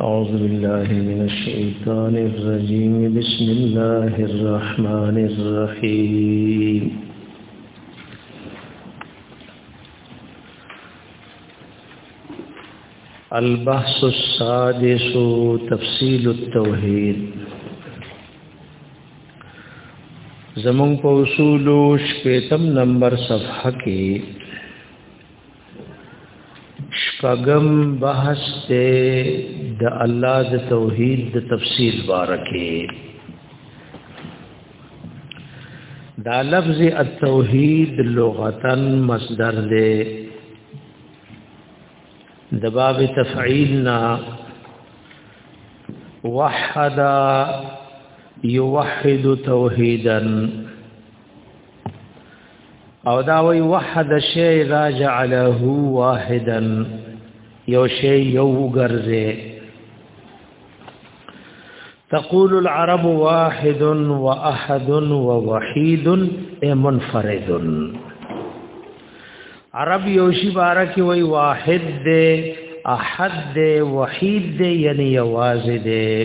أعوذ بالله من الشيطان الرجيم بسم الله الرحمن الرحيم البحث السادس تفصيل التوحيد زمون په اصول شپږم نمبر صفحه کې شپغم بحث ته د الله د توحید د تفصیل بارکه دا لفظ التوحید لغتا مصدر دی د باب تفعیل نا وحد یوحد توحیدا او دا وی وحد شی را جعله واحدا یو شی یو ګرځه تقول العرب واحد واحد ووحيد منفرد عرب یوشی بارک وی واحد دے احد دے وحید دے یعنی یواز دے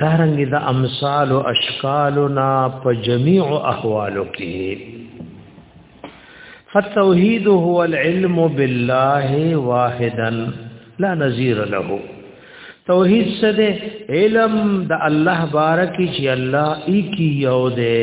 دارنګ د دا امثال او اشکالنا په جميع احوالو کې فالتوحید هو العلم بالله واحدا لا نظیر له توحید څه دی علم د الله بارکی چې الله ایکی یو دی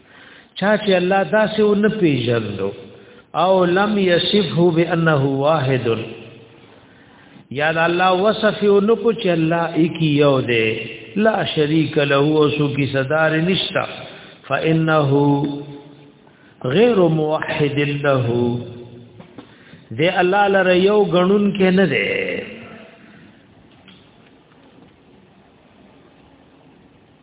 چا چې الله داسې و نه پیژندو او لم یصفه بانه واحد یا الله وصف یو نو کو چې الله ایک یو دی لا شریک له او سو کی صدر نشتا فانه غیر موحد له دی الله لره یو غنون کې نه دی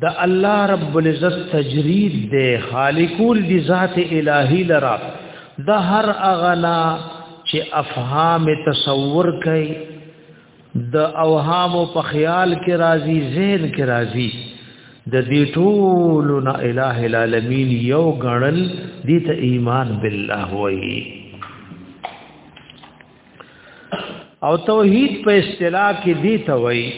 د الله رب العزت تجرید دی خالقول دی ذات الہی لرا د هر اغنا چې افهام تصور کوي د اوهام په خیال کې راضی ذهن کې راضی د دې ټول نه الہ العالمین یو غړل دې ته ایمان بالله وایي او توحید په اصطلاح کې دی ته وایي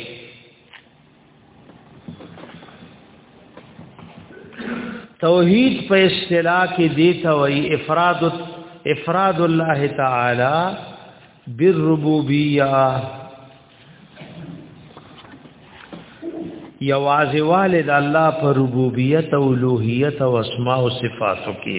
توحید په اصطلاح کې دی ته وایي افراد افراد الله تعالی بالربوبیه یوازې والد الله پر ربوبیت او لوهیت او اسماء او صفاتو کې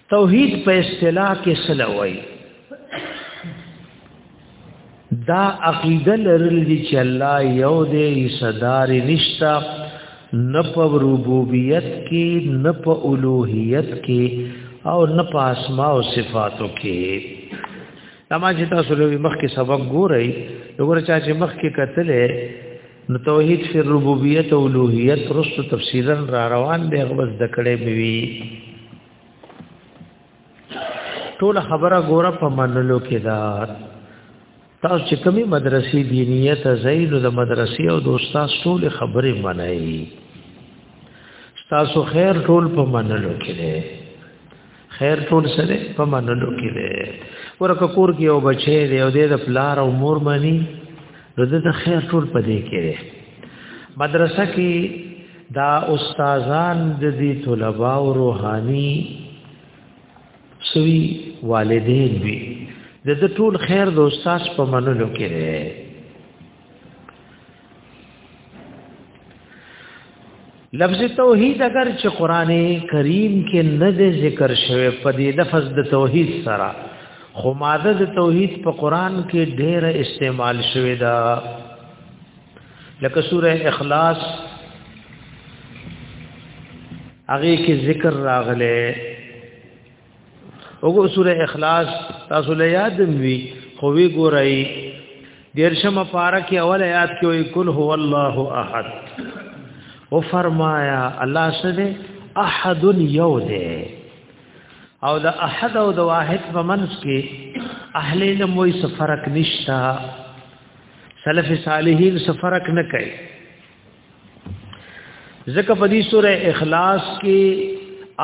توحید په اصطلاح کې سلوي دا عقیده لرل دي چې الله یو دی صدار نشتا نه په ربوبیت کې نه په اولوہیت کې او نه په اسماء او صفاتو کې تما چې تاسو له مخکې سبق ګورئ وګوره چا چې مخکې کتلې نو توحید فی ربوبیت او اولوہیت رسو تفصیلا را روان دی غوښ دکړې بوي ټول خبره ګوره په منلو کې دا تاسو چې کومي مدرسې دینیه ته زین د مدرسې او د استاد ټول خبرې منئ تاسو خیر ټول په منلو کې دی خیر ټول سره په منلو کې دی ورکه کور کې یو بچی دی او د پلار او مور مانی نو د خیر ټول په دې کې دی مدرسه کې دا استادان د دې طلباء او روحاني سوي والدین وي د دې ټول خیر د استاد په منلو کې دی لفظ توحید اگر چې قران کریم کې نه د ذکر شوی په دې لفظ د توحید سره خو ماده د توحید په قران کې ډېر استعمال شوی دا لکه سوره اخلاص هغه کې ذکر راغله وګور سوره اخلاص تاسو له یاد وی خو وی ګورئ دیرشم پارا کې اول آیات کې وی کل هو الله احد او فرمایا الله سره احد یو دی او د احد او د واحد په منځ کې اهل علم وې فرق نشتا سلف صالحین سفرک نه کوي ځکه په دې سوره اخلاص کې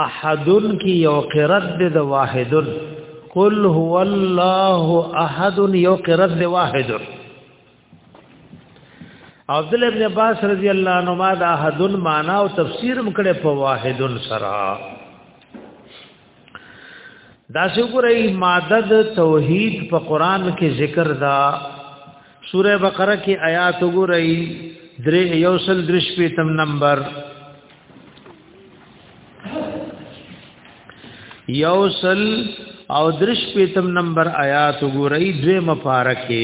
احدن کې یو قرت د واحدن قل هو الله احد یو قرت د واحدن عبد الله ابن عباس رضی الله عنه ما د احدن معنا او تفسیر مکړه په واحدن سره دا شکرې ماده د توحید په قران کې ذکر دا سوره بقره کې آیات وګورئ درې یوصل درش په تم نمبر یوصل او درش په تم نمبر آیات وګورئ دوه مفارکه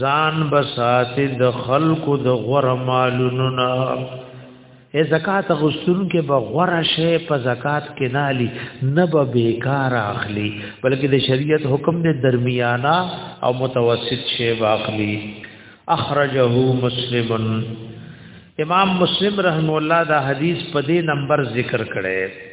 ځان بسات د خلق د غور مالونو نه ای زکات غسل کې به غور شي په زکات کې نه علي نه به بیکار اخلي بلکې د شریعت حکم نه درمیانا او متوسط شي واخلي اخرجه مسلم امام مسلم رحم الله دا حدیث په دې نمبر ذکر کړي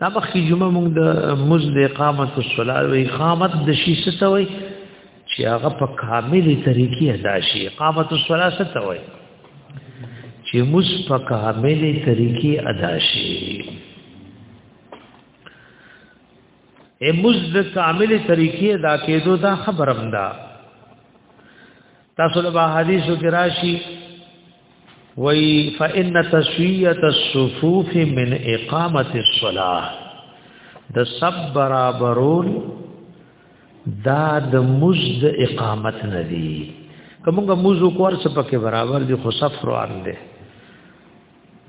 دا مخکې جمعه موږ د مز د اقامت الصلاه او اقامت د شي ستوي چې هغه په کاملې طریقې ادا شي اقامت الصلاه ستوي چې مز په کاملې طریقې ادا شي ای مز د کاملې طریقې ادا کېدو دا خبرم ده تاسو له حدیثو کې راشي وی فإن تسویت الصفوف من اقامت الصلاة د سب برابرون دا د مزد اقامت ندی کومګه موضوع کور څه پکې برابر دي خو صف روان دي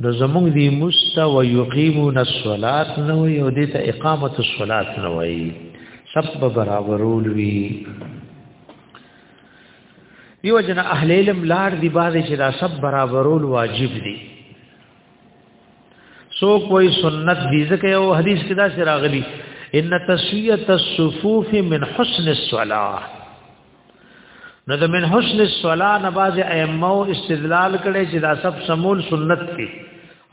د زمونږ دی مست و یقیمون الصلات نو یو دې ته اقامت الصلات نو وي سب برابرول وی دیو جن اهل علم لار دی باز چې دا سب برابرول واجب دي سو کوئی سنت دی ځکه یو حدیث کې دا سره غلی ان تسویت الصفوف من حسن الصلاه نو د من حسن الصلاه نه باز ائمه استدلال کړي چې دا سب سمول سنت دي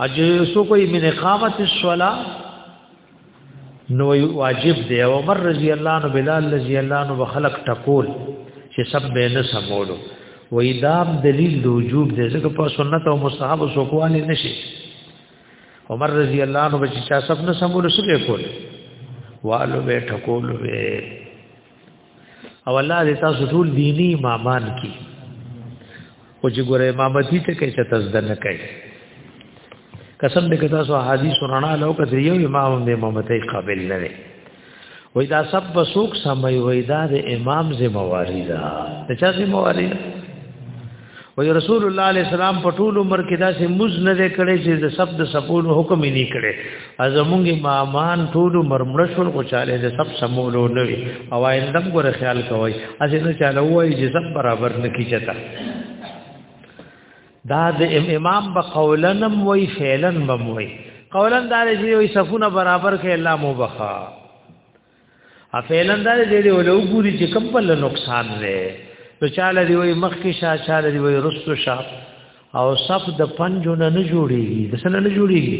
اجه سو کوئی من اقامت الصلاه نو واجب دی او عمر رضی الله عنه بلال رضی الله عنه وخلق تقول چې سب به نه سمولو و ایدام دلیل د وجوب دی ځکه په سنت او مستحب او سوکوالي نشي عمر رضی الله عنه چې چا سب نه سمولو سبه کول والو به تقول به او الله دې تاسو ټول دینی امامان کی او چې ګوره امامتی ته کې چې تاسو دنه کوي قسم دې کتا سو حدیث رڼا لو کته یو امام دې امامتی قابل نه وي وای دا سب بسوک سمي وای دا د امام ذمہ واری ده ته چا ذمہ واری ده وی رسول الله علیه السلام په ټول عمر کې داسې مز نه دی کړی چې د سب د سپول حکم یې نه کړی ازمونږ امامان ټول عمر مړ شول خو چاله د سب سمولو نه وي او آیندم ګره خیال کوي اسې نه چاله وایي چې سب برابر نه کیچتا دا د امام به قولنم وی فعلن بم وی قولن دا چې وی صفونه برابر کې الله مو بخا ا فعلن دا دې دې ولو ګوري چې کوم په نقصان دی نو چاله دی وي مخ کې شا چاله دی وي رستو شا او صف د پنجو نه نه جوړيږي د سن نه جوړيږي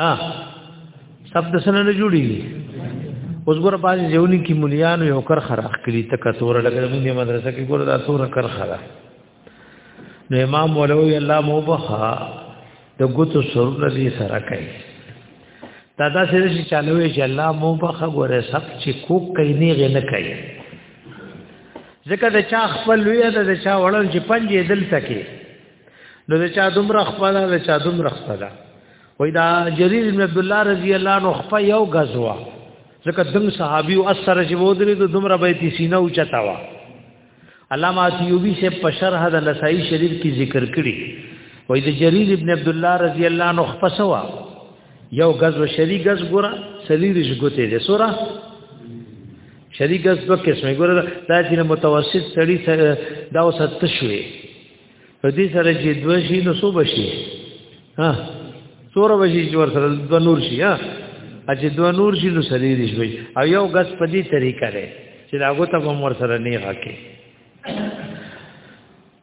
ها صف د سن نه جوړيږي اوس ګور باندې ځونی کې مليانو یو کر خراخ کړي تک تور لګره مونږه مدرسه کې ګور دا تور کر خراخ نو امام ولوی الله موبخا د ګوتو سرونه دې سره کوي دا دا سره چې چالوې چې الله موبخا ګوره سب چې کوک کوي نه غي نه کوي ځکه د چا خپل لوی ده د چا وړل چې پنځه دل تکي نو د چا دومره خپل د چا دومره خپل وای دا جرير بن عبد الله رضی الله عنه خپل یو غزوه ځکه دم صحابي او اثر چې ودرې د دومره بیت سینه او چتاوه علامه سیوبی سے په شرح د نسائی شریف کی ذکر کړي وای د جریر ابن عبد الله رضی الله عنه خپسوا یو غز و شری غز ګره سلی رش ګته دې سورا شری غز په قسمه ګره دا چې متوسط سړی دا وسط شوي په دې سره چې دوه شي نو څو بشي ها څور بشي چې ور سره دوه نور شي ها چې دوه نور شي نو سړي دي شي او یو غس په دې طریقه لري چې دا غوته هم ور سره نه راکې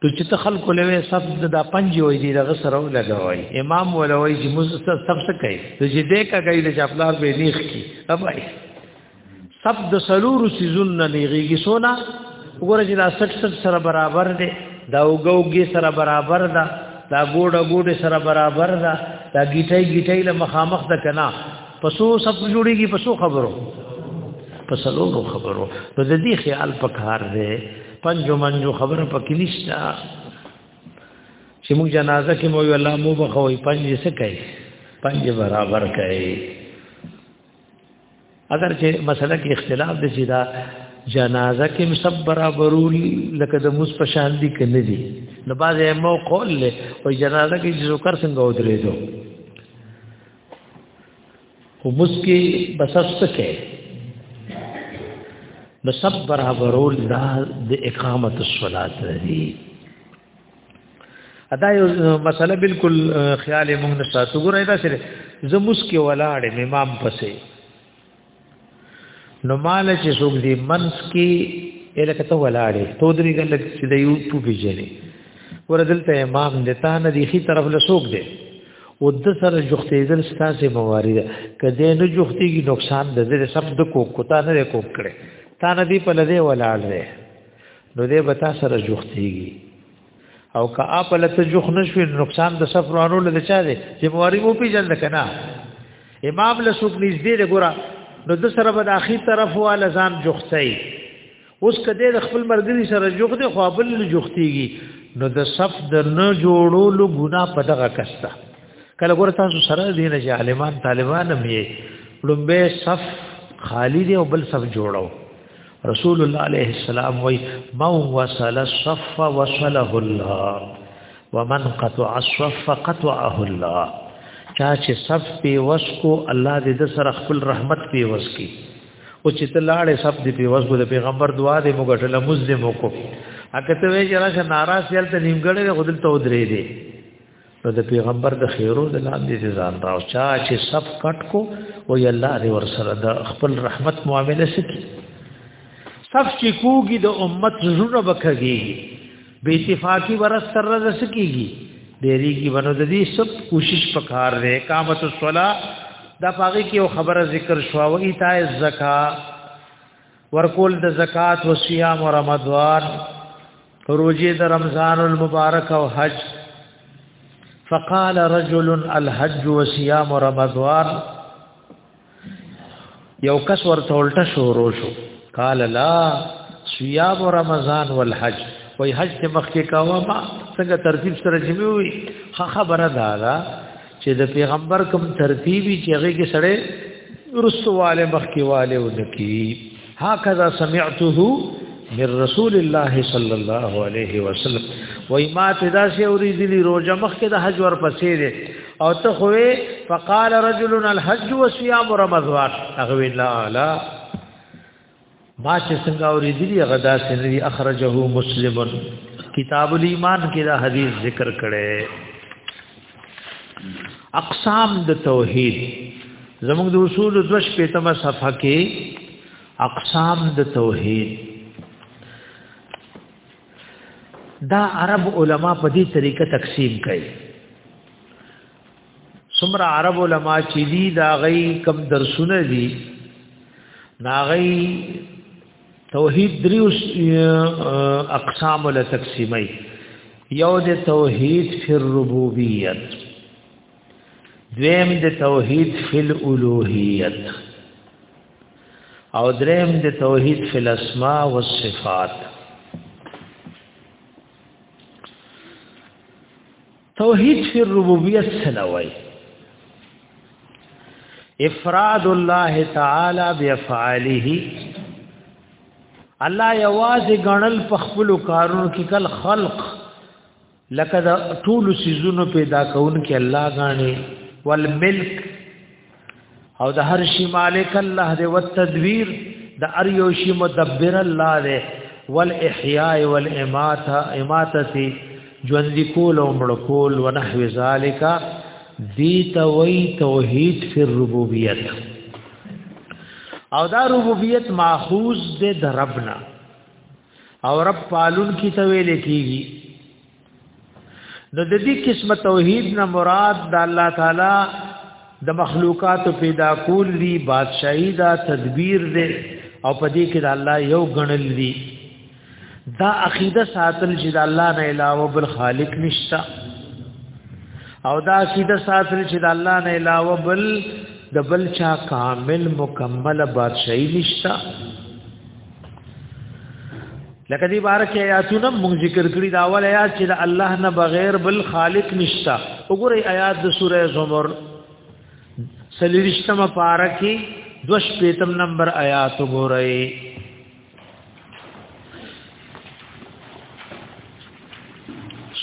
ته چې ته خلکو لوي صف د پنځه وې دي دغه سره لګوي امام ولوي چې مزه صف څه کوي چې دې کا کوي د چپلار به نیخ کی ابای سب د سلور سيزون نه لغيږي سونا وګوره چې دا 66 سره برابر دی دا وګوګي سره برابر ده دا ګوډه ګوډه سره برابر ده دا گیټای گیټای له مخامخ ده کنا پسو سب جوړيږي پسو خبرو پسلو خبرو نو د دې خیال پکار دی پنځو منځو خبره پکې نشته چې موږ جنازه کې مو الله مو بخوي پنځه څه کوي پنځه برابر کوي اگر چې مسله کې اختلاف دی چې دا جنازه کې هم سب برابرول لکه د موس په شان دي کنه دي نو باز یې مو قول له او جنازه کې چې ذکر څنګه ودرې دو خو موس کې بس څه نو سب برابرول دا د اقامت الصلات دی ادا یو مسله بالکل خیال مونږ نه ساتو ګورای دا سره زه مسکی ولاړ امام پسې نو مال چې څوک دی منس کې الکه ته ولاړ ته درې ګل چې د یو په پیژنې وردلته امام د تا نه دی خي طرف له څوک دی او د سره جوختېدل ستاسو موارد کده نه جوختېږي نقصان د دې سب د کو کوتا نه کو کړي تا نه دی په لده ولاړ دی نو دې بتا سره جوختيږي او که اپ لته جوخ نشوي نقصان د سفرانو له چا دي چې مواري مو پیژند کنه امام له سوق نږدې دی ګوره نو د سره به د اخی طرف والا ځان جوختي اوس کده د خپل مرګري سره جوخ دی خو بل جوختيږي نو د صف د نه جوړولو ګنا په دغه کستا کله ګوره تاسو سره دین چې عالمان طالبان هم یې لومبه صف خالی دی او بل صف جوړو رسول الله عليه السلام وی من وصل الصف وصله الله ومن قطع الصف قطعه الله چا چې صف په وسکو الله دې د سره خپل رحمت په وسکی او چې ته لاړې صف دې په وسکو د پیغمبر دعا دې موږټله مسلم وکړو اګه ته وی چې راشه ناراض یل ته نیمګړې غدل ته ودرې دې نو د پیغمبر د خیرو د لاندې دي ځان راو چا چې سب کټ کو او ی الله دې ور سره د خپل رحمت معاملې سکی سب چې کوګي د امت زړه بکږي بے اتفاقی ورس سر رز سکیږي دیری کی ونو د دې سب کوشش پکار رې قامت الصلا دا پاګه کې خبره ذکر شو او ایتای زکا ورکول د زکات او صيام او رمضان روزه د رمضان المبارک او حج فقال رجل الحج وصيام رمضان یو کس ورته الټه شروع شو قال لا صيام رمضان والحج وای حج ته مخکې کاوه ما څنګه ترتیب سره جمعوي خه خبره ده چې د پیغمبر کوم ترتیبی چې هغه کې سره رسواله مخکیواله ونکی هکذا سمعته من رسول الله صلی الله علیه وسلم وای ما تدا سی اوریدلی روزه مخکې د حج ور پسې ده او ته خوې فقال رجل الحج وصيام رمضان اغوی لا لا ما چې څنګه اوریدلی غدا سنری اخرجه مسلم کتاب الایمان کې دا حدیث ذکر کړي اقسام د توحید زموږ د اصول دوش په تمه صفحه کې اقسام د توحید دا عرب علما په دې طریقه تقسیم کړي سمرا عرب علما چې دی دا غي کم درسونه دي ناغي توحید دریو اقسام له تقسیمي یو د توحید فی الربوبیت دویم د توحید فی الالوهیت او دریم د توحید فی الاسماء والصفات توحید فی الربوبیت سلوی افراد الله تعالی بافعاله الله یوازې غنل په خپل کارونو کې کل خلق لکه د ټول سيزونو پیدا کون کې الله غاني والملک او د هر شي مالک الله دی او تدبیر د ار یو شي مدبر الله دی والاحیاء والاماته اماتتی ژوند کول او مړ کول و نحو ذالک دی توي توحید فی الربوبیت او دا ربوبیت ماخوذ د ربنا او رب پالون کی تویل کیږي نو د دې قسمه توحید نه مراد د الله تعالی د مخلوقات پیدا کول دی بادشاہی دا تدبیر دی او په دې کې د الله یو غنل دی دا عقیده ساتل چې د الله نه علاوه بل خالق نشتا او دا عقیده ساتل چې د الله نه علاوه بل د بل چا کامل مکمل بادشاہی نشتا لکه دې بار کې آیاتونه مونږ ذکر کړی دا اول آیات چې الله نه بغیر بل خالق نشتا وګورئ آیات د سوره زمر سلیریشتم پارا کې دوش پیتم نمبر آیات وګورئ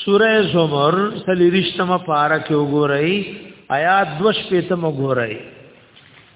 سوره زمر سلیریشتم پارا کې وګورئ آیات دوش پیتم وګورئ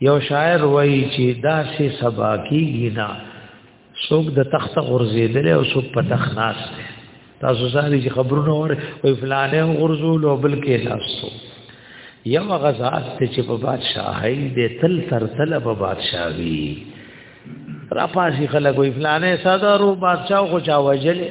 یو شاعر وایي چې دا سه سبا کیږي نه څوک د تخت غرزیدل او څوک په تخ ناس دی تاسو ساري چې خبرونه وره وي فلانه غرزول او بل کې تاسو یو غزاد ته چې په بادشاہي دې تل تر تل په بادشاہي را پاسي خلک وي فلانه ساده رو بادشاہ خو چا وجلې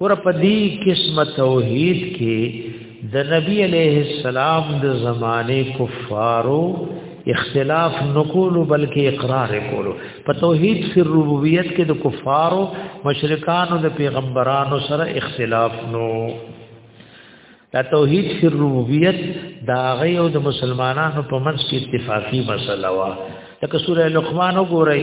ور په دې قسمه توحید کې د نبی علیه السلام د زمانه کفارو اختلاف نقول بلکې اقرار کولو په توحید فی ربوبیت کې د کفارو مشرکانو د پیغمبرانو سره اختلاف نو دا توحید فی ربوبیت دا غي او د مسلمانانو په منځ کې اتفاقی مسله وا لکه سوره لقمان وګورئ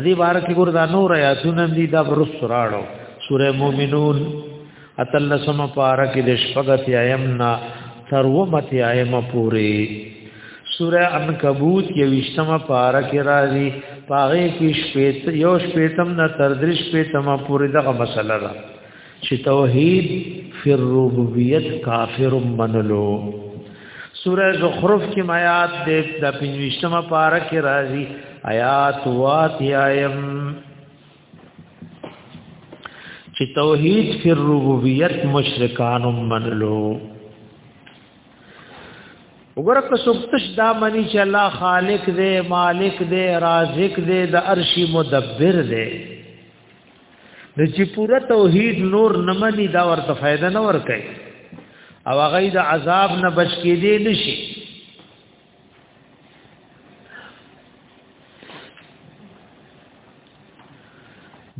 ادي بارک ګور دا نور آیاتونه دي دا برس راړو سوره مومنون اتل سم پارک د شپغت ایمنا ترومت ایم پوری سوره عنکبوت یوشتمه پارک راځي پاغه کې شپې یو شپې تم نه تر درې شپې تم پوری دغه مسله ده چې توحید فی الربوبیت کافر منلو سوره زخرف کې آیات دې د پنځمه پارا کې راځي آیات واتیایم چې توحید فی الربوبیت مشرکان منلو وګوره که څوک تش دا منی چې الله خالق دی مالک دی رازق دی د عرشی مدبر دی د چې پوره توحید نور نه مني دا ورته فائدہ نه ور کوي او هغه د عذاب نه بچ کېدې نشي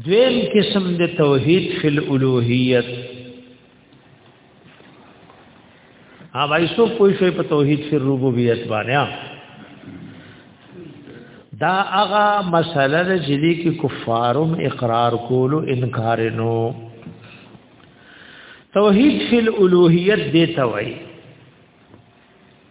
دویم قسم د توحید فی الالوهیت ها وای سو کوئی شوی په توحید فی ربوبیت باندې دا هغه مسله ده چې دې کې کفارم اقرار کولو انکار نو توحید فی الوهیت دې ته وای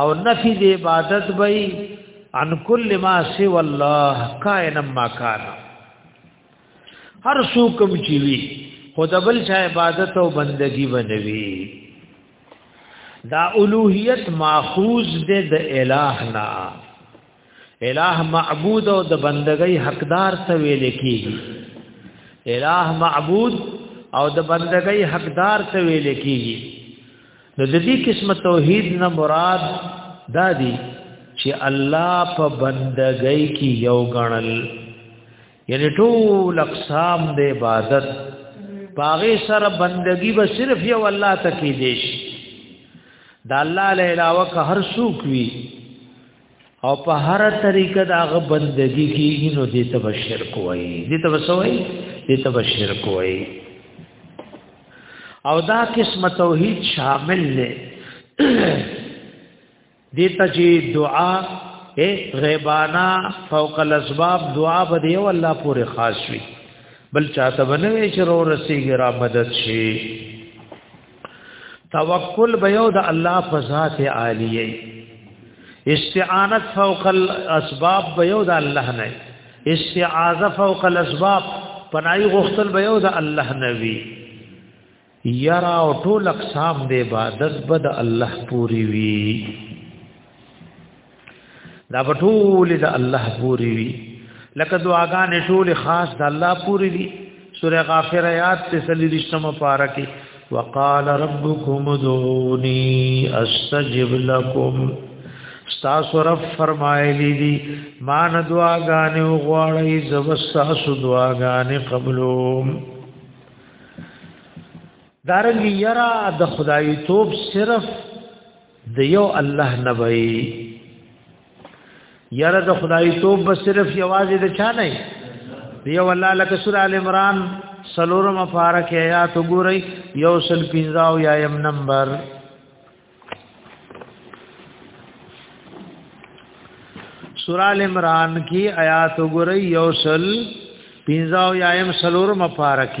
او نفی د عبادت بئی عن کل ما سی والله کائن ما کان هر سو کوم چی وی خود بل چا عبادت او بندگی بنوی دا اولوہیت ماخوذ دے د الہ نه الہ معبود او د بندګۍ حقدار څه ویل کیږي الہ معبود او د بندګۍ حقدار څه ویل کیږي نو د دې قسمه توحید نه مراد دا دی چې الله په بندګۍ کې یو غنل یعنی ټول اقسام د عبادت باغې سره بندګي به صرف یو الله ته کې دیش دا الله له علاوه که هر څوک وي او په هر طریقه دا غ بندگی کیږي نو دې ته شرک وایي دې ته وسوي دې ته شرک وایي او دا قسم توحید شامل نه دې ته چې دعا اے غیبانا فوق الاسباب دعا به دی الله پورې خاص وي بل چاته بنوي چې رو رسیږي را مدد شي توکل به یو د الله په ذات عالیه استعانت فوق الاسباب به یو د الله نه استعاذه فوق الاسباب پنای غختل به یو د الله نه وی یرا او ټول اقسام د عبادت به د الله پوری وی دا په ټول د الله پوری وی لکه دعاګانې ټول خاص د الله پوری وی سوره غافر آیات ته سلی رښتم پارکه وقال ربكم ادعوني استجب لكم تاسو رب فرمایلی دي مان دعاګانې غواړي زبستاسو دعاګانې قبلوم دارنګ یرا د خدای توپ صرف د یو الله نه وای یاره د خدای توب بس صرف یوازې د چا نه یو الله لکه سورہ ال عمران سلورم فارق آیات وګورئ یو سل پینځاو یا یم نمبر سورہ ال عمران کی آیات وګورئ یو سل پینځاو یا یم سلورم فارق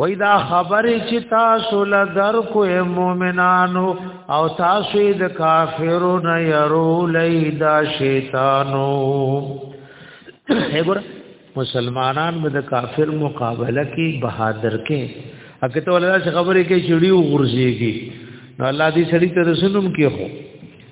وای دا خبرې چې تاسو له در کو مؤمنانو او تاسو د کافرو نه يرولې دا شیطانو هغه مسلمانان به د کافر مقابله کې بهادر کې اګه ته ولدا چې خبرې کې چړي وغورځيږي نو الله دې سړي ته رسولم کې هو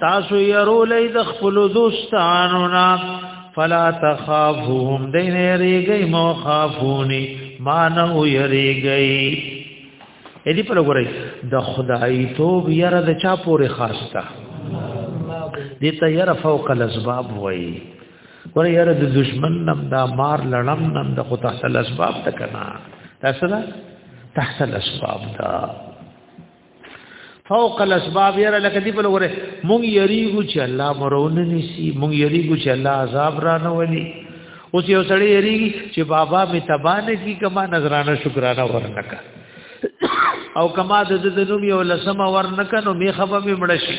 تاسو يرو لای د خپل دوستانو نا فلا تخافوهم دین یریږي مو خافونی ما نه یریږي اې دې په لګورای د خدای توب یره د چا پورې خاصه دې ته یره فوق الاسباب وای ور یره د دشمن نم دا مار لړم نم د خو تحت الاسباب تکنا تاسو دا تحت الاسباب دا فوق الاسباب یره لکه دی په لوره مونږ یریګو چې الله مرونه نسی مونږ یریګو چې الله عذاب را نه ولي اوس یو سړی یریږي چې بابا می تبانه کی کما نظرانه شکرانه ورنکا او کما د دې نوم یو لسمه ورنکا نو می خبر می مړشي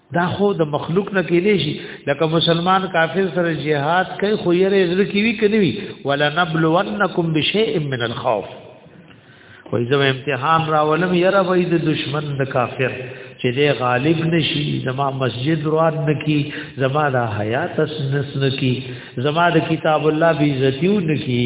دا خو د مخلوق نه کېدې شي لکه مسلمان کافر سره jihad کوي خو یې رزق کی وی کني وی ولا نبلونکم بشیء من الخوف وای زما امتحان را ولم یرا وای د دشمن د کافر چې دې غالب نشي زما مسجد روان نکی زما د حیات اسنس نکی زما د کتاب الله بی عزتیو نکی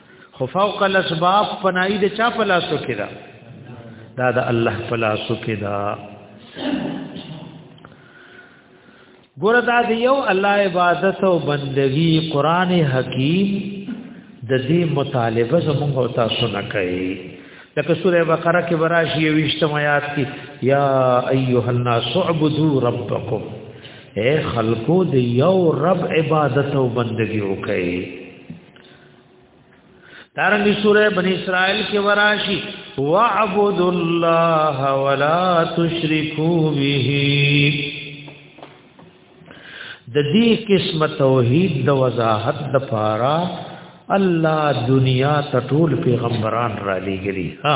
خو فوق الاسباب پنای د چا په لاسو کې ده دا د الله په لاسو کې ده ګور دا د یو الله عبادت او بندگی قران حکیم د دې مطالبه زموږ او تاسو نه کوي لکه سوره بقره کې براشي ویشتم آیات کې یا ایها الناس اعبدوا ربکم اے خلقو د یو رب عبادت او بندگی وکړئ دارنګي سوره بنی اسرائیل کې وراشي واعبد الله ولا تشركوا به د دې قسم توحید د وضاحت د پاره الله دنیا ته ټول پیغمبران را لېږلي ها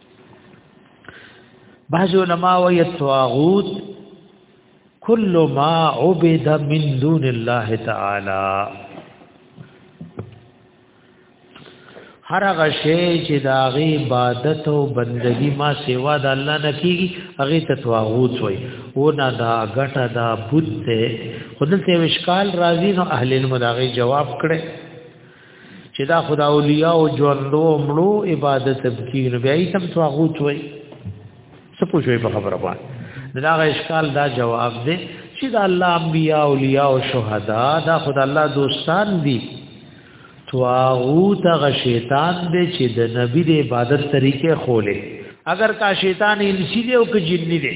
بعض علماء وی طاغوت کل ما عبد من دون الله تعالی هر هغه شی چې دا غي عبادت او بندگی ما سیوا د الله نه کیږي هغه ته طاغوت وای او نه دا غټه دا بوت ته خدلته وشکال راضی نو اهل المداغي جواب کړي چې دا خدا اولیاء او ژوندو مړو عبادت تبکیر بیا یې تم تواغوت وای څه پوښوي په خبره باندې دا غ اشکال دا جواب دی چې دا الله انبیاء اولیاء او شهدا دا خدا الله دوستان دي تواغوت غ شیطان دی چې د نبی د عبادت طریقې خولې اگر کا شیطان انسی دی او که جنی دی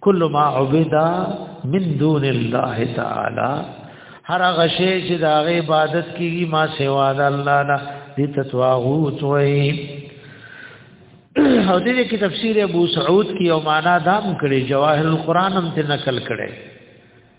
کل ما عبدا من دون الله تعالی هر هغه شی چې د هغه عبادت کیږي ما سوا د الله نه دي تطواغوت وای او دې کې تفسیر ابو سعود کی او معنا دام کړي جواهر القرآن هم ته نقل کړي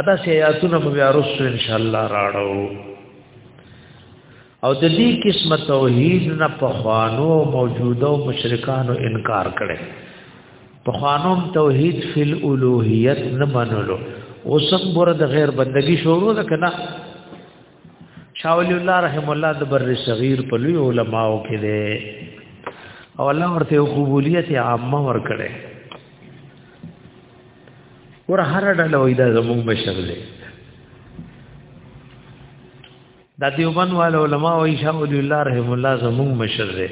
ادا سی آیاتونه به بیا رسو ان شاء الله راړو او د دې قسم توحید نه په خوانو موجوده او مشرکانو انکار کړي په خوانو توحید فل الوهیت نه منلو اوسم بر د غیر بندگی شروع ده کنه شاول الله رحم الله د بر صغیر په لوی علماو کې ده او الله ورته قبولیت عامه ور کړي ور هر ډله وای دا زموږ مشر دی دا دیوبند وال علماء او شاه ولی الله رحم الله زموږ مشر دی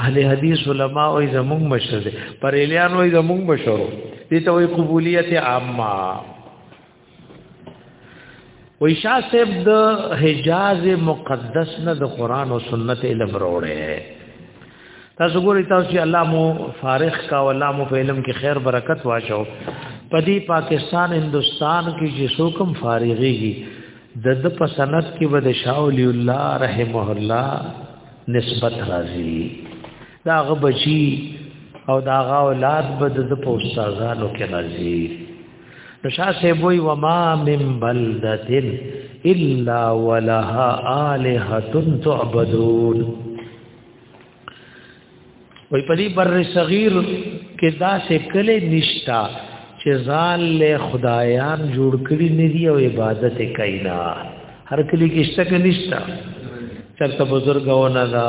اهل حدیث علماء او زموږ مشر دی پر الیان وای زموږ مشر دی ته وای قبولیت عامه وی شاه صاحب د حجاز مقدس نه د قران او سنت علم وروړي تاسو ګورئ تاسو چې الله مو فارغ کا ولا مو په علم کې خیر برکت واچو پدی پاکستان هندستان کې چې څوکم فارغيږي د د په سند کې به د شاول الله رحمه الله نسبت راځي دا غ بچی او دا غ اولاد به د په استادانو کې راځي نو شاه صاحب وی و ما من بلدتن الا ولها الها تعبدون وی په دې بر صغیر کې دا سه کله نشتا چې ځان له خدایان جوړ کړی نه دی او عبادت کوي نه هر کلی کې شته کې نشتا چرته بزرګونه دا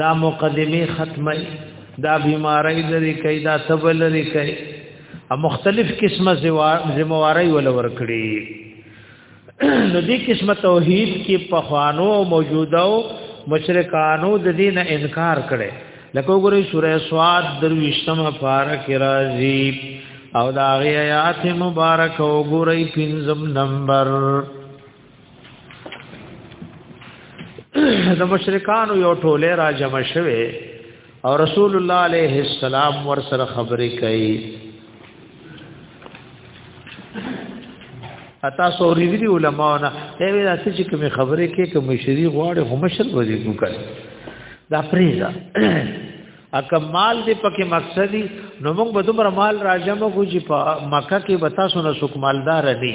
دا مقدمه ختمه دا بیماری لري کوي دا سب لري کوي مختلف قسمه ذمہواری ول ورکړي نو دې قسمه توحید کې په خوانو موجوده او مشرکانو د دین انکار کړي لکه وګورئ سورہ سواد درویشتمه پارک راځي او دا غي آیات مبارک وګورئ پنځم نمبر د مشرکانو یو ټوله را جمع شوه او رسول الله علیه السلام ور سره خبرې کوي اتا سوري دي علماء نه ای وی راځي چې کوم خبرې کې کوم مشری غواړي هم مشر وځي وکړي دا پریزا اکمال دې پکې مقصدی نو موږ به دومره مال راجمه کو چې په مکه کې به تاسو نه سوک مالدار دي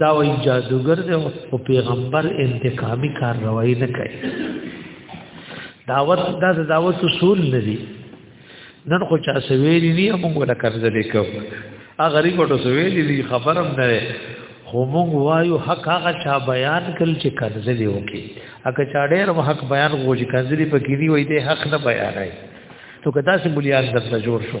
دا وی جادوګر دی او پیغمبر انتقامی کار روای نه کوي دعوت دا دعوت اصول نه دي نن خو چا سویلی نی موږ ولا قبضه لیکو ا غریب ټو سویلی دی خبرم نه خو موږ وایو حق هغه چا بیان کړي چې قبضه دی وکي اګه چا ډېر حق بیان غوږی قبضه دی پکې دی وای دی حق نه بیانای تو کدا سه بلیان درته جوړ شو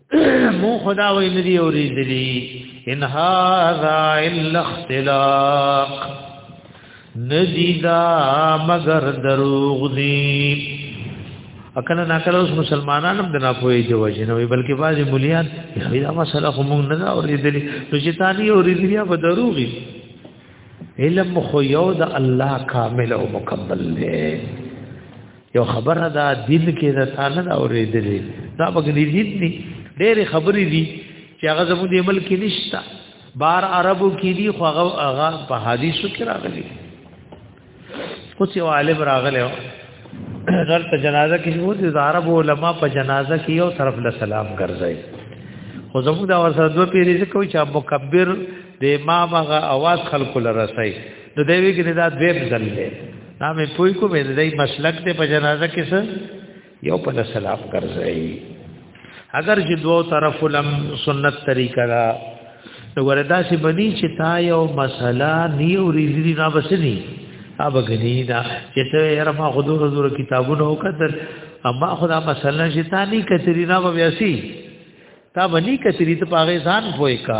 مو خدا وی ندی اوریدلی ان هاذا الا اختلاق ندی دا مگر دروغ دی اکنه ناکله اوس مسلمانان هم د ناپوهي دی وجنه وي بلکې بعضي مليان دا مسله خو مونږ نه اورېدلې نو چې تانی اورېدلې یا بدروغي علم خو یو د الله کامل او مکمل دی یو خبره دا دین کې دا ثانه دا اورېدلې دا بګنی دین دی ډېر خبرې دي چې هغه زموږ د عمل کې نشتا بار عربو کې دي خو هغه هغه په حدیثو کې راغلي اوس یو عالم راغلی و غر په جنازه کې وو د عرب علما په جنازه کې یو طرف له سلام ګرځي خو زموږ دا ورسره دوه پیری ځکه چې مکبر د امام هغه आवाज خلکو لرسي نو دی وی کې دا دویم ځل دی دا مې پوي کو مې دای مسلک ته په جنازه کې څه یو په سلام ګرځي اگر چې دوه طرف لم سنت طریقه دا وګوره دا چې بني چې تا یو مسله نیو ریزري نه بسني اب غنی دا چې ته یې رما خود حضور کتابونه وکړ اما خدا مسله چې تا نه کتری نه بیا سي تا بني کتری ته پاغه ځان پوي کا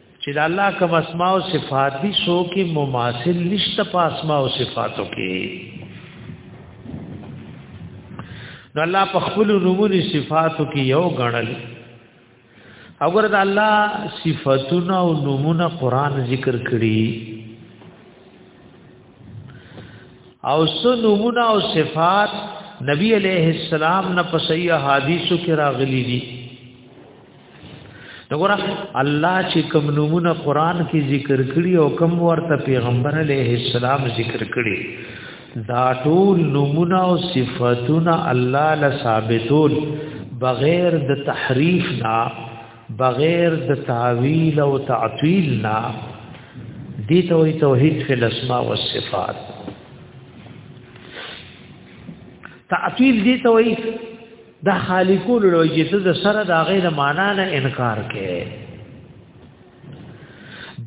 چې د الله کوم اسماء او صفات دي سو کې مماثل نشته په اسماء او صفاتو کې نو الله په خپل نومونو صفاتو کې یو غړل اگر د الله صفاتونه او نومونه قران ذکر کړي او سو نومونه او صفات نبی علیہ السلام نه په صحیح حدیثو کې راغلي دي دغه الله چې کوم نمونه قران کې ذکر کړي او کوم ورته پیغمبر علیه السلام ذکر کړي دا ټول نمونه او صفاتونه الله له ثابتول بغیر د تحریف نه بغیر د تعویل او تعطیل نه دي ته وي توحید فی الاسماء والصفات تعطیل دي ته وي دا خالی کول لوی چې ته د سره د هغه د معنا نه انکار کې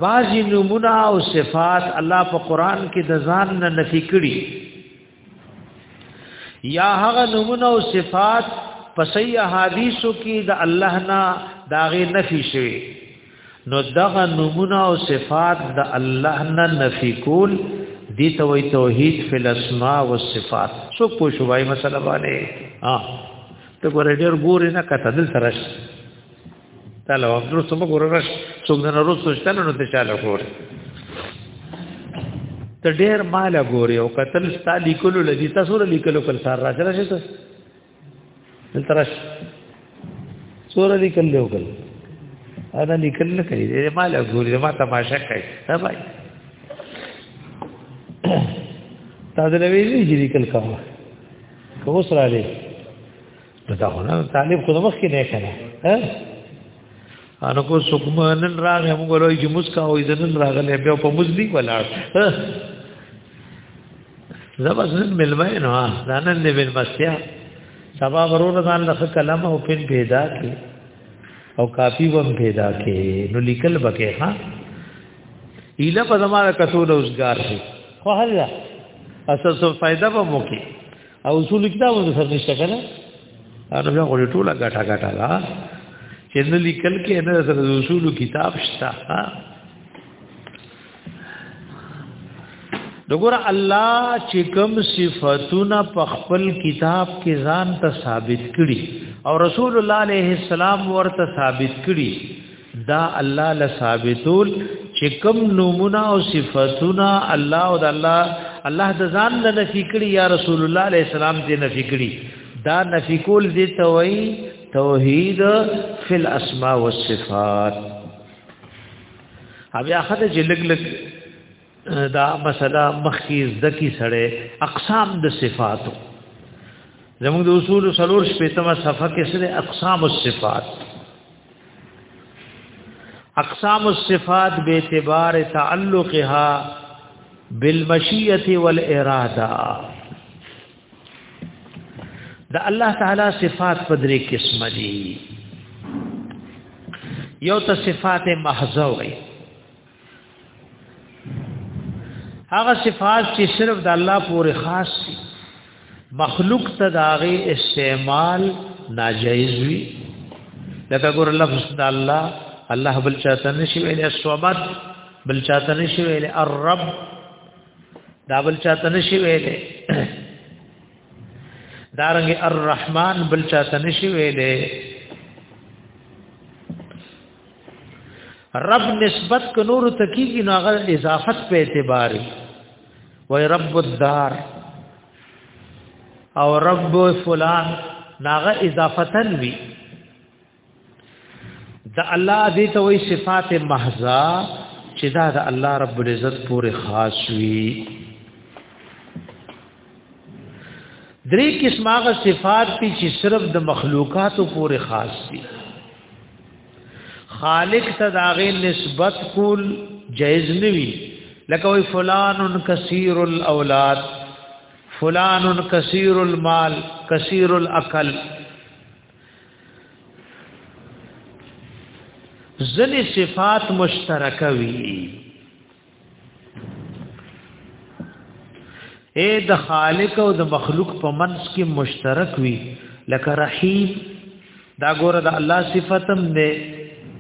بعضی نمونه او صفات الله په قران کې د ځان نه نفي کړي یا هغه نمونه او صفات په صحیح حدیثو کې د الله نه داغه نفي شوی نو دغه نمونه او صفات د الله نه نفي کول دي ته وي توحید فی الاسماء والصفات سو کو شوای مسله باندې ها ته ګور ډیر ګور نه کته دل سره تعالی او درو سم ګور رش څوک نه روز سوچتل نو ته چاله ګور ته ډیر مال ګوري او قتل ستا لیکلو لدی تاسو لیکلو کل سار راځره شته دلته راش سور لیکل له وکړ انا لیکل نه کوي دې ما له ګوري ما تماشا کوي ها بھائی تا دې ویلې چې لیکل کاوه کوم سره لې دا خو نه طالب خو مخ کې نه کنه ها انا کو سکما نن راغ هم غلوې چې مسکا وې زنن راغلې بیا په مزلی ولاړ زبا زن ملمه نه ها دانن دې بن مسیا سبا ورور ځان لخ کلم او پن پیدا کې او کافی وم پیدا کې نو لیکل بکې ها ایله په زماره کتو روزګار شي خو هلا اصل سو فائدہ به مو کې او اصول کتابو د سر نشته کنه هغه بیا غوړي ټوله غټه غټه لا چې نه لیکل کې نه سره د اصول کتاب شته دغه الله چې کوم صفاتونه په خپل کتاب کې ځان ته ثابت کړي او رسول الله عليه السلام ورته ثابت کړي دا الله لثابتول چې کوم نمونه او صفاتونه الله او د الله الله د ځان نه نفي کړی یا رسول الله علیه السلام دې نفي کړی دا نفي کول دې توي توحید فی الاسماء والصفات بیا خدای چې لګ لګ دا مسله مخکې ځکی سره اقسام د صفاتو زموږ د اصول سلور شپېتمه صفحه کې سره اقسام الصفات اقسام الصفات به اعتبار تعلقها بالمشیه والاراده د الله تعالی صفات په درې قسم دي یو ته صفات محضه وي هغه صفات چې صرف د الله پورې خاص دي مخلوق ته د هغه استعمال ناجایز وي لکه ګور لفظ د الله الله بل چاته نشي ویل الصمد بل چاته نشي ویل الرب دا بل چاته نشي ویل دارنګ الرحمن بل چاته نشي ویل رب نسبت ک نور ته کیږي نو هغه اضافت په اعتبار وي رب الدار او رب فلان ناغه اضافتن وی د الله دې ته وی صفات محضا چې دا د الله رب العزت پورې خاص وی درې قسمه غ صفات دي چې صرف د مخلوقاتو پورې خاص دي خالق ته داغه نسبت کول جایز نه وي لکه وی فلان کثیر الاولاد فلان کثیر المال کثیر الاکل ځنې صفات مشترکه وي اے د خالق او د مخلوق په منځ کې مشترک وي لکه رحیم دا ګوره د الله صفتم نه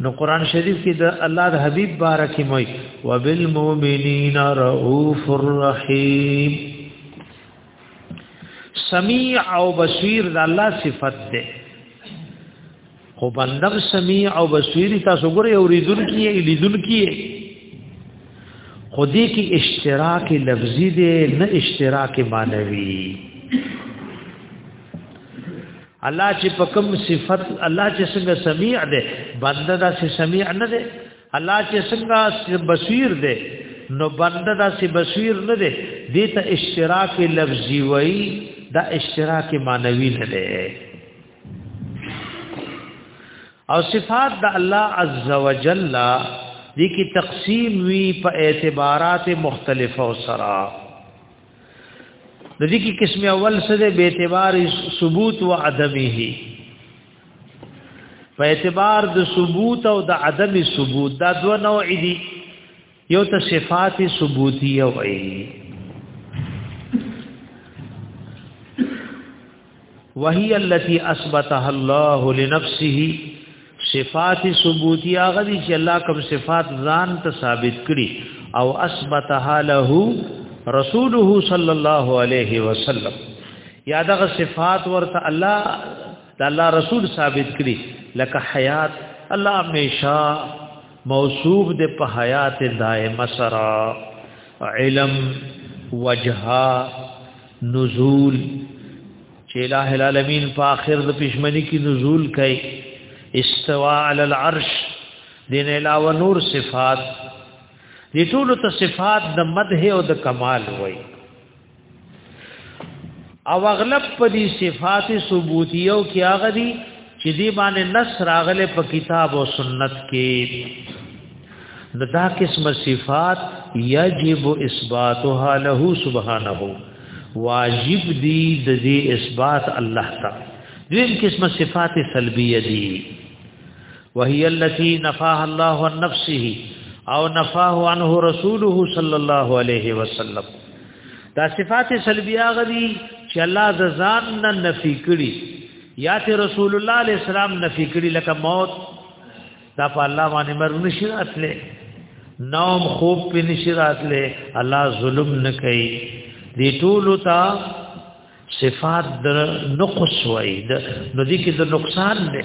نو قران شریف کې د الله د حبیب بارک موي وبالمؤمنین رؤوف الرحیم سمیع او بصیر د الله صفت ده خو بندم سمیع او بصیر تاسو ګورئ او ریدون کی لیدون کی خودی کی اشتراک لفظی دی نه اشتراک معنوی الله چې په کوم صفت الله چې څنګه سمیع دی بنده دا چې سمیع نه دی الله چې څنګه بصیر دی نو بنده دا چې بصیر نه دی دته اشتراک لفظی وای دا اشتراک معنوی نه دی او صفات د الله عزوجل دي کی تقسیم وی په اعتبارات مختلفو سره د دې کې قسم اول څه دی به اعتبار ثبوت او عدمه په اعتبار د ثبوت او د عدم ثبوت دا دوه نوع دي یو ته صفات ثبوتیه وایي وهي التي اثبتها الله لنفسه صفات ثبوتیه غدي چې الله کوم صفات ځان ته ثابت کړي او اثبتها له رسوله صلی الله علیه وسلم یا دغه صفات ورته الله د الله رسول ثابت کړي لکه حیات الله همیشه موصوف د په حیات دائمه سرا علم وجها نزول چې الہ العالمین په اخر د پښمنی کې نزول کوي استوا علی العرش دین علاوه نور صفات دې ټول ته صفات د مدح او د کمال وایي او اغلب په دې صفات ثبوتیو کې هغه دي چې دې باندې نص راغله په کتاب او سنت کې نو دا قسم صفات یجب اثباتها له سبحانه واجب دی د دې اثبات الله ته دیم قسم صفات سلبیه دي وهي التي نفاها الله عن نفسه او نفاه عنه رسوله صلى الله عليه وسلم دا صفات سلبیه غدي چې الله د ځان نه نفي کړي یا ته رسول الله علیه السلام نفي کړي لکه موت دا په الله باندې مرګ نشي راتله نوم خوب په نشي راتله الله ظلم نه کوي دې ټول ته صفات د نقص وای د نو دې کې د نقصان دی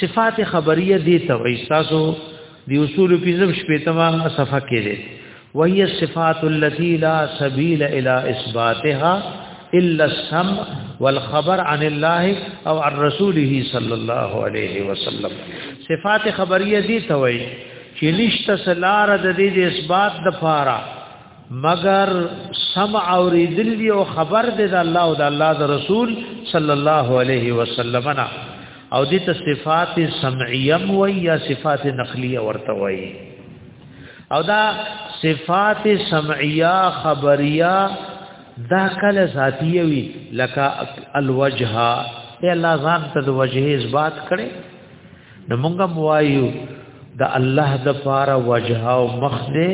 صفات خبریه دي ته وي تاسو دی اصول پنځم شپې تمام صفه کې دي وهي الصفات التي لا سبيل الى اثباتها الا السمع والخبر عن الله او عن رسوله صلى الله عليه وسلم صفات خبریه دي ته وي چې نشته سلار د دې اثبات د فاره مگر سمع او ریدل دی او خبر دی د الله او د الله د رسول صلی الله علیه وسلم نه او دې ته صفات سمعیه و یا صفات نقلیه ورته وایي او دا صفات سمعیه خبریه دا کله ذاتی وی لکه الوجه اے الله ځان ته د وجه اثبات کړي نو مونږه موایو د الله د پاره وجه او مخ دې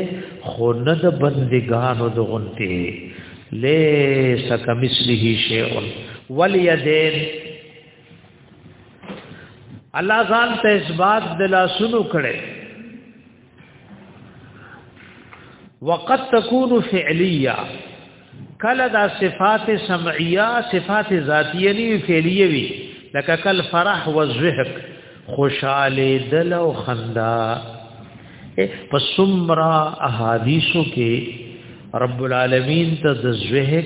خو نه د بندګانو د غنته ليس كمثله شيء واليدين الله ځان ته اثبات د لاسونو کړي وقد تكون فعليه کله دا صفات سمعیه صفات ذاتیه نی فعلیه وی لکه کل فرح و زهق خوشاله دل او خندا په سمرا احادیثو کې رب العالمین ته د زهق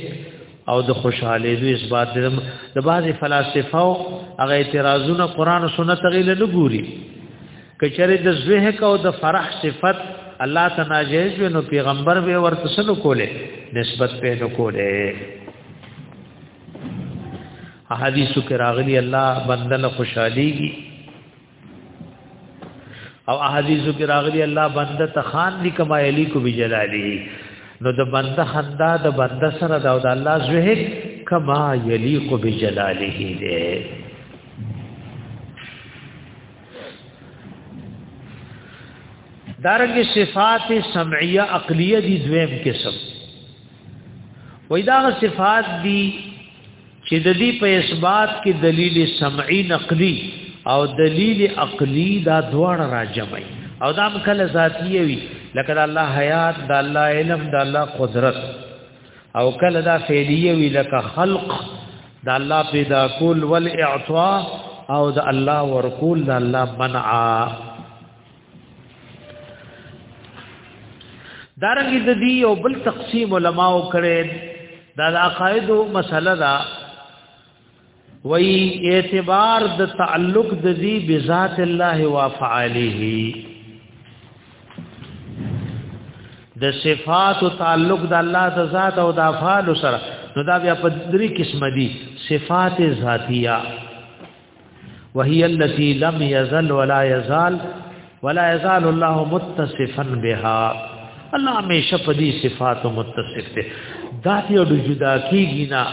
او د خوشاله دوی اثبات دي د بعضی فلسفه او هغه اعتراضونه قران او سنت غیله نه ګوري کچره د زهک او د فرح صفت الله تناجز نو پیغمبر به ورته سلو کوله نسبت په نو کوله احادیث کې راغلي الله بندل خوشاليږي او احادیثو کې راغلي الله بنده تخان دي کما علی کو بجلالی نو د بنده خندا د بنده سره دا د الله زهد کما یلیق بجلاله دې دارنګ صفات سمعیه عقلیه دي دویم قسم وېدا صفات دي چې د دې په اثبات کې دلیل سمعي نقلی او دلیل عقلی دا دواړه راجمعي او دا مکل ذاتی وي لکه الله حیات د الله علم د الله قدرت او کله دا فعلی وي لکه خلق د الله پیدا کول ول اعطاء او د الله ورکول د الله منع دارنګ د دې یو بل تقسیم علما وکړي دا د عقاید مسله دا وی اعتبار د تعلق د دې بذات الله و فعاله د صفات او تعلق د الله د ذات او د افعال سره نو دا بیا په درې قسم دي صفات ذاتیه وهي التي لم يزل ولا يزال ولا يزال الله متصفا بها الله همیشه په دې صفات متصف دی ذات یو د جدا کیږي نه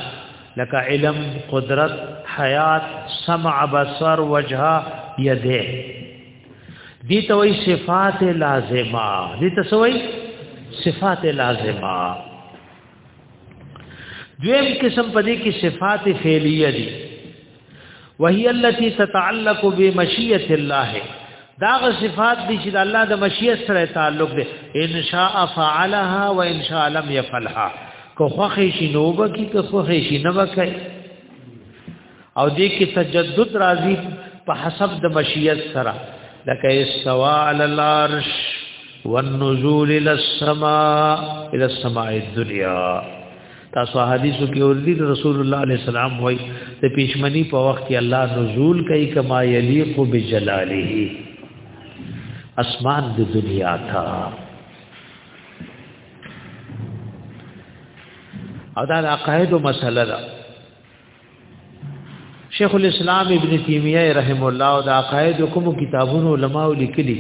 لکه علم قدرت حیات سمع بصر وجها یده دي ته وای صفات لازمه دي ته سوای صفات لازمه دویم قسم پدې کې صفات فعلیه دي وهي التي تتعلق بمشيئه الله داغه صفات دي چې د الله د مشیت سره تعلق دي ان شاء فعلها وان شاء لم يفعلها کو خوخه شي نو بکی کو خوخه شي نه وکي او دې کې تجدد راځي په حسب د مشیت سره لکه استوا علی العرش والنزول الى السماء الى السماء الدنيا تاسو حدیثو کې ورلید رسول الله علیه السلام وای د پیشمنی په وخت کې الله نزول کوي کما یلیق بجلاله اسمان د دنیا تا او دا عقاید مسله ده شیخ الاسلام ابن تیمیه رحم الله او د عقاید کوم کتابونو علما لیکلي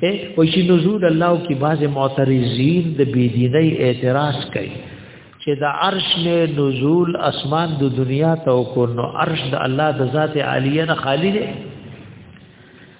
اے او چې نزول الله کې بعض معترضین د بيدینۍ اعتراض کوي چې د عرش نه نزول اسمان د دنیا ته کو نو عرش د الله د ذات عالیه نه خالی دی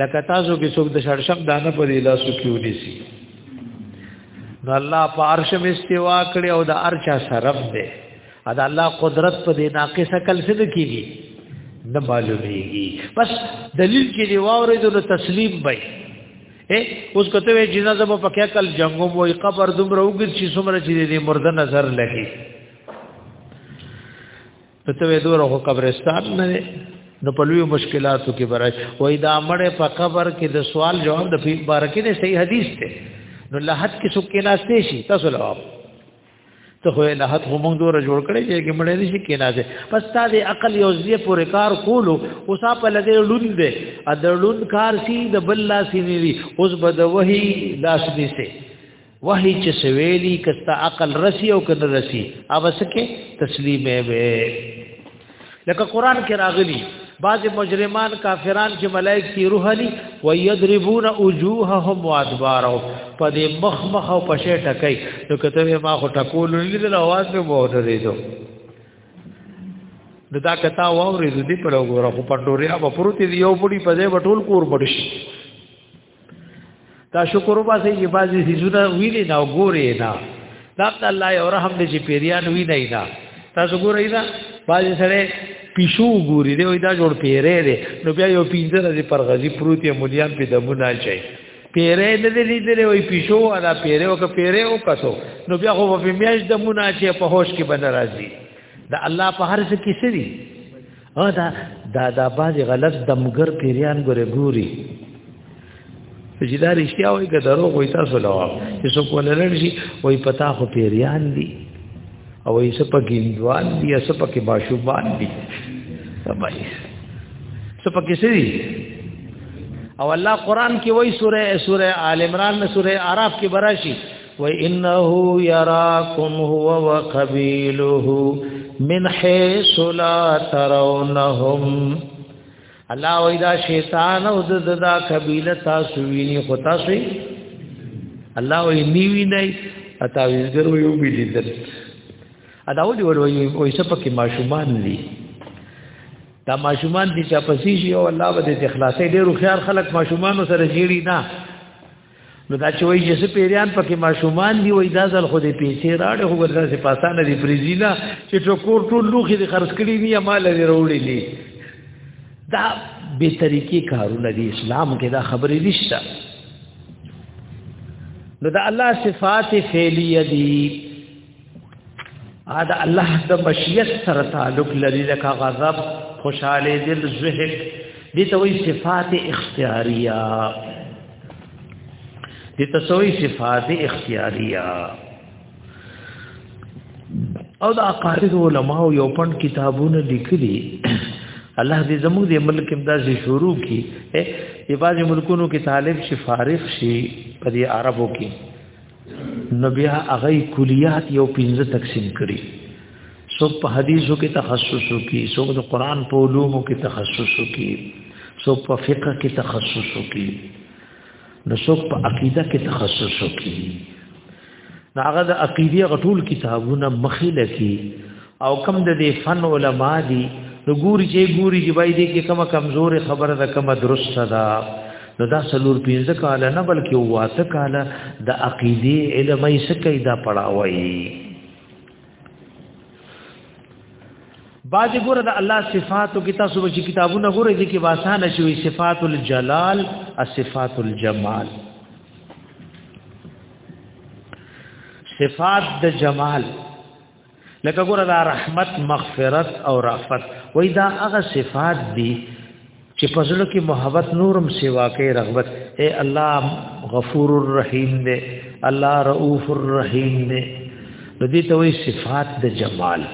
لکه تاسو کې څوک د شړشم دانه په دې لاسو کې ونیسي نو الله په عرش مې استوا کړی او د ارچا شرف دی ا د الله قدرت په دې ناقصه کل څه نه کیږي نه معلومیږي بس دلیل کې دی واورې د تسلیم وای اے اوس کته وی جنا زما په کې کل جنگو وای قبر دومره وګر چې څومره چې دې مرده نظر لګي ته وې دوه خو قبرستان نه دی نو په لوی مشکلاتو کې برای وای دا مړ په قبر کې د سوال جواب د فیق بارکې نه صحیح حدیث ته نو لحد کې څوک کې ناشته شي تاسو لواب ته خو لحد هم موږ دوه جوړ کړی چې کې مړ نه شي کې ناشته پس تا دې عقل یو ځای پورې کار کولو اوس په لګې لون دې ا د لون کار سي د بل لاس نه وي اوس بد وਹੀ لاس دې سي وحی چې سویلی کستا عقل رسی او کنه رسی او سکه تسلیم به لکه قران کې راغلی بعض مجرمان کافران چې ملائک کی روح علی و یضربون وجوههم وادبارهم په دې مخ مخ او پشه ټکای نو کته ما خو ټکول لیدل आवाज به وره دیدو نو دا کتا واورې دې په لګور خو پټوریا په پروت دی یو پړي په دې وټول کور پړشي دا شکر وباسي چې بازي سيزونه ویلې نه او ګورې نه دا د الله یو رحم دی چې پیریان وی نه دا تاسو ګورئ دا بازي سره پیشو ګوري دی دا جوړ پیرې دی نو بیا یو پینځه ورځې پر غزي پروت یې مليان په دمونه چي پیرې د دې لیدلې وای پیشو ادا پیرې او که پیرې او کسو نو بیا خو په میاش دمونه چي په هوش کې بند راځي دا الله په هر څه کې سړي ها دا دا دا باز غلط دمګر پیریان ګره ګوري چې دا رښتیا وایي که دروغ وایي تاسو لوا چې څوک ولرل شي وایي پتا خو پیریان دي او یې سپه ګیندوان دي یا سپه کې باشوبان دي سبای سپه کې سړي او الله قران کې وایي سوره سوره آل عمران سوره اعراف کې براشي وانه يراكم هو وقبيله من حيث لا ترونهم الله وای دا شیطان او د دا قبیله تاسو ویني خو تاسو الله وای نیوی نه اتا ویګر وی او بي دل ادا ودی ور وی او یې سپکه ماشومان دي دا ماشومان دي چې پسې شي او الله به د اخلاصې ډېر خيار خلک ماشومان سره جیړي نه نو دا چې وایي چې پیریان پکې ماشومان دی وایي دا ځل خو دې پیسې راړې خو ګرځا سي پاسانه دی پریزینا چې ټکور ټول لوخي دې خرڅ کړی دی مال دې وروړي دي دا به طریقې کارونه دي اسلام کې دا خبرې نشته نو دا الله صفات فعلیه دي ا د الله د مشیت سره تعلق لري لکه غضب خوشاله دل زهد دي ته وی صفات اختیاریه دي ته سوې صفات اختیاریه او د عقائد علماء یو پند کتابونه لیکلي الله دې زموږ د ملک امدازي شروع کی په بعض ملکونو کې طالب شي فارغ شي په دې عربو کې نو بیا هغه کلیات یو پنځه تقسیم کړي څوک په حدیثو کې تخصص وکړي څوک د قران په علومو کې تخصص وکړي څوک په فقه کې تخصص وکړي نو څوک په عقیده کې تخصص وکړي هغه د عقیده غټول کتابونه مخې لکې او کم د دې فن علما دي نو ګوري چې ګوري چې بای دې کې کومه کمزور خبره ده کومه درسته ده نو دا سلور پینځه کال نه بلکې واته کال د عقیده علم یې سکه دا پڑھاوي باج ګوره د الله صفاتو کې تاسو به کتابونه ګوره دي کې واسانه شوی صفات الجلال صفات الجمال صفات د جمال لکه ګوره دا رحمت مغفرت او رافت وای دا هغه صفات دي چې په زړه کې محبت نورم سیوا کوي رغبت اے الله غفور الرحیم دې الله رؤوف الرحیم دې د دې ته وای صفات د جمال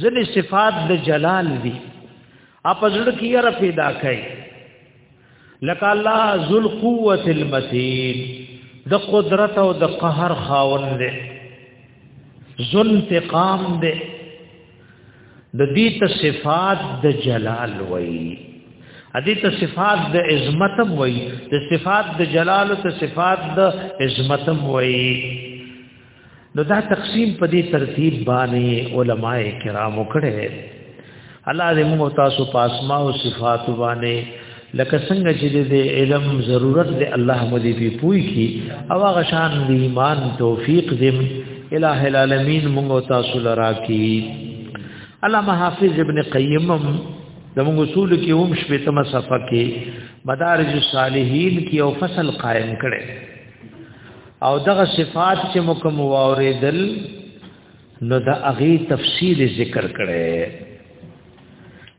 ځلې صفات د جلال دي اپ زړه کې یې پیدا کړي لکه الله ذل قوت المتین د قدرت او د قهر خاوند دی ذل انتقام دی د دې ته صفات د جلال وایي ادي ته صفات د عظمت وایي د صفات د جلال ته صفات د عظمت وایي نو دا تقسیم په دې ترتیب باندې علما کرام کړه الله دې موږ تاسو په اسماء او صفات باندې لکه څنګه چې دې علم ضرورت دې الله مو دې په پوي کی او هغه شان دې ایمان توفیق دې الہ العالمین موږ تاسو لرا کی علامه حافظ ابن قیم د موږ اصول کې هم شپه تمه صفه کې مدارج الصالحین کې او فصل قائم کړي او دغه صفات چې مکم واوریدل نو د اغي تفصیل ذکر کړي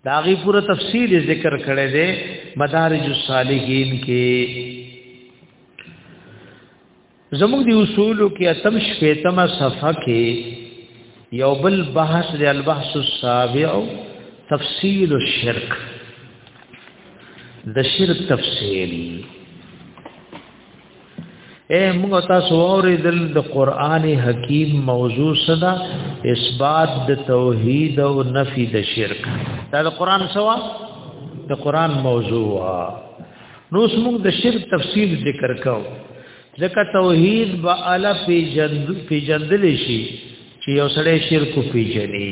دا اغي پوره تفصیل ذکر کړي دي مدارج الصالحین کې زموږ دی اصولو کې اتم شپیتمه صفحه کې یو بل بحث دی البحث السابع تفصیل الشرک د شرک تفصیل اے موږ تاسو اوریدل د قران حکیم موضوع صدا اثبات د توحید او نفی د شرک دا د قران سوا د قران موضوع وا نو موږ د شرک تفصیل ذکر کو ځکه توحید با اعلی پی جندل شي چې یو سړی شرک پیژني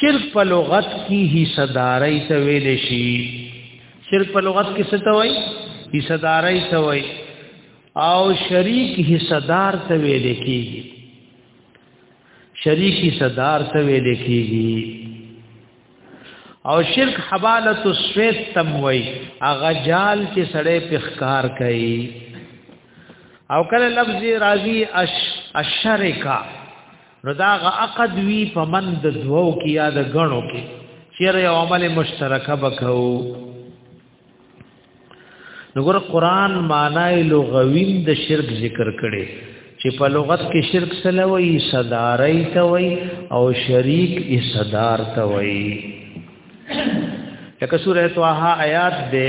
شرک په لغت کې حصداري ته ویل شي شرک په لغت کې څه ته وایي حصداري ته وایي او شریک حصدار ته ویل کېږي شریک حصدار ته ویل کېږي او شرک حبالت السویت تم وایي هغه جال چې سړی په ښکار کوي او کله لفظ راځي اش اشرکا نو دا غ عقد وی په من د دوو کې یا د غنو کې چیرې یو عمل مشترکه وکاو نو ګور قران معنی لغوی د شرک ذکر کړي چې په لغت کې شرک سره وایي صدارای ته وایي او شریک یې صدار ته وایي لکه سورۃ طه آیات ده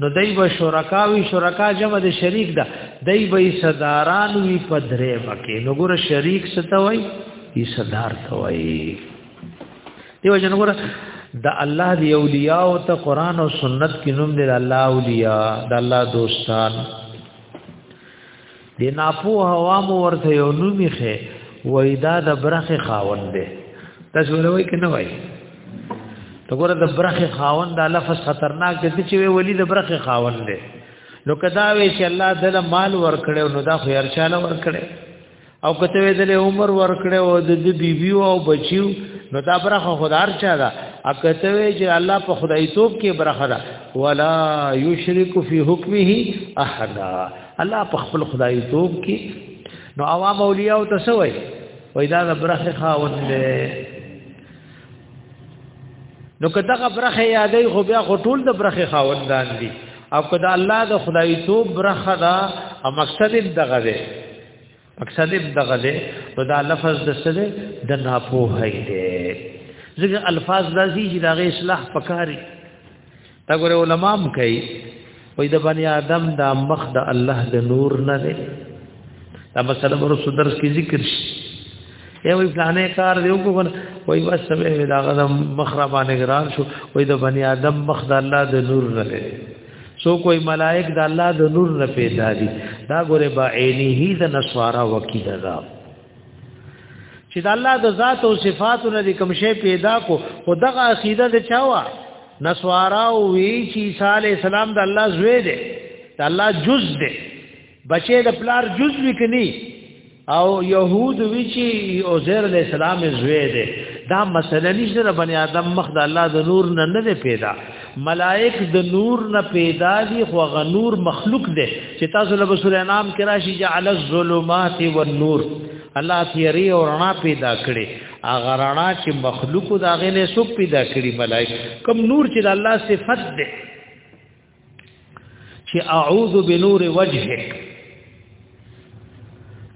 نو دای به شرکا وی شرکا جمع د شریک ده دای به صداران وی په درې مکه نو ګور شریک ستوي ای صدار توي دیو جن ګور د الله دی اولیاء او ته قران او سنت کې نوم دی الله اولیاء د الله دوستان د ناپو هوا مو ورته یو نومي خې وای دا د برخه خاوند دی تاسو ولوي کنه وای ته ګوره د برخه خاوند دا لفظ خطرناک دی چې وی ولی د برخه خاوند دی نو کدا وی چې الله دل مال ورکړي نو دا خو ارشاله ورکړي او کته وی دل عمر ورکړي او د بیبي او بچیو نو دا برخه خدار چا ده اکته وی چې الله په خدای توپ کې برخه ده ولا یشرک فی حکمه احد الله په خپل خدای توب کې نو عوام اولیاء او تسوي وای دا د برخه خاوند دی نو کداغه برخه یادې خو بیا خو ټول د برخه خاوندان دي او کدا الله د خدای توب برخه دا او مقصد دغه دی مقصد دغه دی نو دا لفظ د سره د ناپوهی دی ځکه الفاظ داسي چې دغه اصلاح پکاري دا ګوره علما هم کوي وای د بنی آدم دا مخ د الله د نور نه دی دا مثلا ورسو درس کې ذکر شي ای وای پلانې کار دی وګور وای بس سمې دا غدم مخ را باندې ګران شو وای د بنی آدم مخ د الله د نور نه دی سو کوئی ملائک د الله د نور نه پیدا دي دا ګوره با عینه د نسوارا وکیل دا چې د الله د ذات او صفاتو نه کوم شی پیدا کو او دغه عقیده د چاوا نسوارا وی چې عیسی علی السلام د الله زوی دی د الله جز دی بچې د پلار جز وکني او يهود وی چې عزير عليه السلام زوی دی دا مسله نشته د بني آدم مخ د الله د نور نه نه پیدا ملائک د نور نه پیدا دي خو غ نور مخلوق دی چې تاسو له سورې نام کې راشي جعل الظلمات والنور الله تیری او رڼا پیدا کړي هغه رڼا چې مخلوق دا غنه سو پیدا کړي ملائک کم نور چې د الله صفت دی چې اعوذ بنور وجهک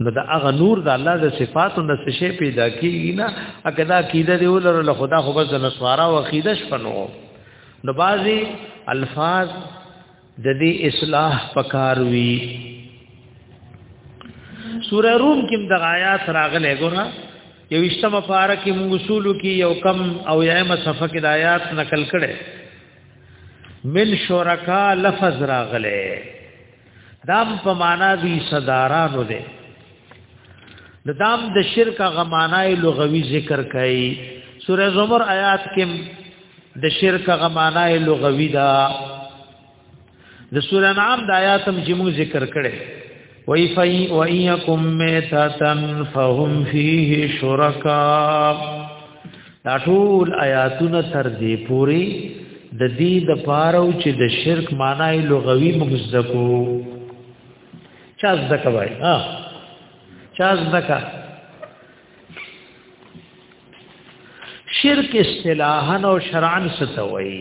نو دا هغه نور د الله د صفاتو نه څه شی پیدا کیږي نه اګه دا عقیده دی ولر له خدا خو بس نه سوارا او عقیده شپنو نو بعضی الفاظ د دې اصلاح پکار وی سوره روم کې د آیات راغله ګورا یو اشتمه پارا کې موږ اصول کې یو کم او یایمه صفه کې د آیات نقل کړي من شرکا لفظ راغله دام په معنا دی صدارانو ده د دام د شرک غمانای لغوي ذکر کړي سوره زمر آیات کې د شرک غمانای لغوي دا د سوره انعام د آیاتم چې موږ ذکر کړي وای فای وایکم میتتن فهم فیه شرکا دا ټول آیاتونه تر دې پوری د دې د پاره چې د شرک معنی لغوي مخزکو چا زکه وای ها چا زکه شرک اصطلاحا او شرعا ستوي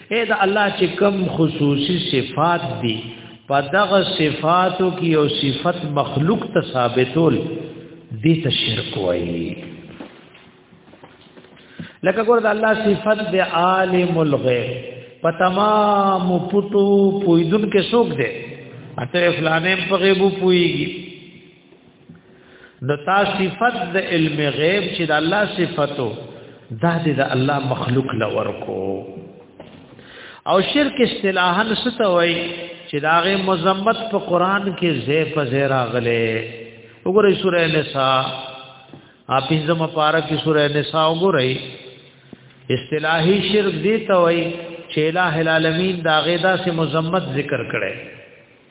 اې دا الله چې کم خصوصي صفات دي په دغه صفاتو کې یو صفت مخلوق ته ثابتول دي ته شرک وایي لکه ګور د الله صفت د عالم الغیب په تمام پټو پویدون کې څوک دی اته فلانه په غیبو پویږي نو تا صفت د علم غیب چې د الله صفتو دا د الله مخلوق لور کو او شرک اصطلاحا ستوي چې داغه مذمت په قران کې زې په زې راغله وګورئ سورې نساء اپیزم پارا کې سورې نساء وګورئ اصطلاحي شرک دی توي چې الہ العالمین داغه داسې مذمت ذکر کړي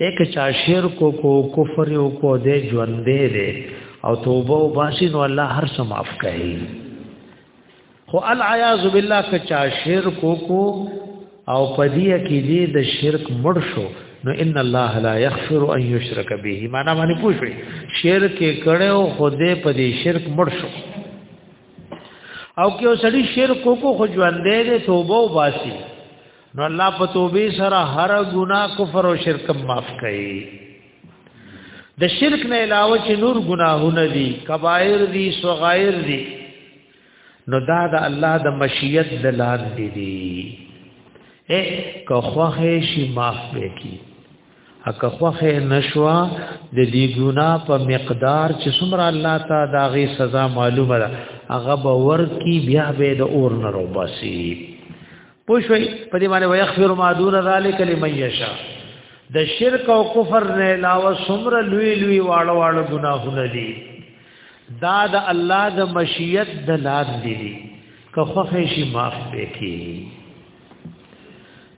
یک چا شرک کو کفر کو دې ژوند دې او توبه او باسي نو الله هر څه معاف کوي خو العیاذ بالله که چا شرک کو او پدی کې دې د شرک مړ شو نو ان الله لا یغفر ان یشرک به معنا باندې پوښوي شرک کړو خو دې پدی شرک مړ شو او کې سړي شرک کو خو ژوند دې توبه او باسي نو الله په توبه سره هر ګناه کفر او شرک معاف کوي د شرک نه علاوه چې نور ګناهونه دي کبایر دي صغایر دي نو دا د الله د مشیت د لار دي دي اے که خوخه شي معاف وکي اکه خوخه نشوا د دې ګنا په مقدار چې څومره الله تا داغي سزا معلومه ده هغه باور کی بیا به د اور نه روباسي پوښوي په دې باندې ويغفر ما دون ذلك لمن يشاء د شرک او کفر نه علاوه څومره لوی لوی واړه واړه ګناهونه دي دا د الله د مشیت د لاد دي که خوخه شي معاف وکي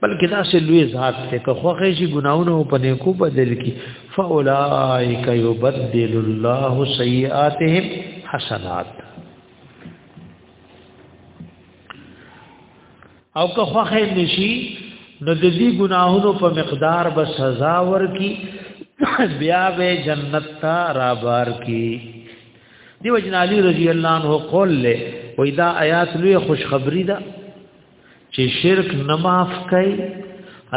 بلکې دا سه لوی ذات ته که خوخه شي ګناونه په نیکو بدل کی فاولائک یبدل الله سیئاتهم حسنات او که خوخه نشي نو د دې ګناهونو په مقدار به سزا ورکي بیا به جنت ته رابار کی دیو جن علی رضی الله عنه قول له وای دا آیات لوی خوشخبری ده چې شرک نه معاف کړي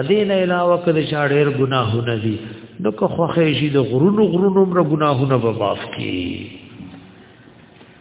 ادین علاوه کده شاړیر ګناهونه دي نو که خوخه شي د غرونو غرونو مر ګناهونه به معاف کړي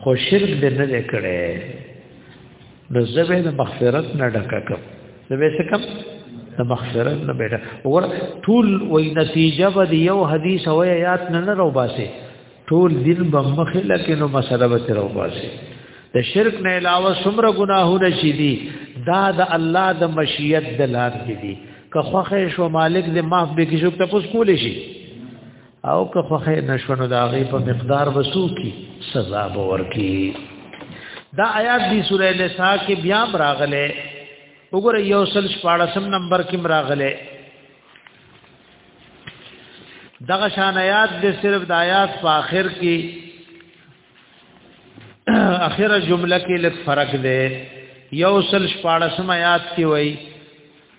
خو شرک دې نه کړي نو زبې د مغفرت نه ډکه کوم زبې څه کوم د مغفرت نه بیره وګور ټول وې نتیجه به یو حدیث او یاد نه نه رو باسي ټول دین به مخه لکه نو مسله به تر رو باسي د شرک نه علاوه څومره ګناهونه شي دي دا د الله د مشیت د لار کې دي که خوخه شو مالک د معاف به کې شو ته پوس کولې شي او که خوخه نشونو دا غي په مقدار وسو کی سزا به ورکی دا آیات دی سوره نساء کې بیا راغله وګوره یو سل 14 نمبر کې راغله دغه شان آیات دې صرف د آیات په آخر کې اخره جمله کې لږ فرق دی یو سل 14 آیات کې وایي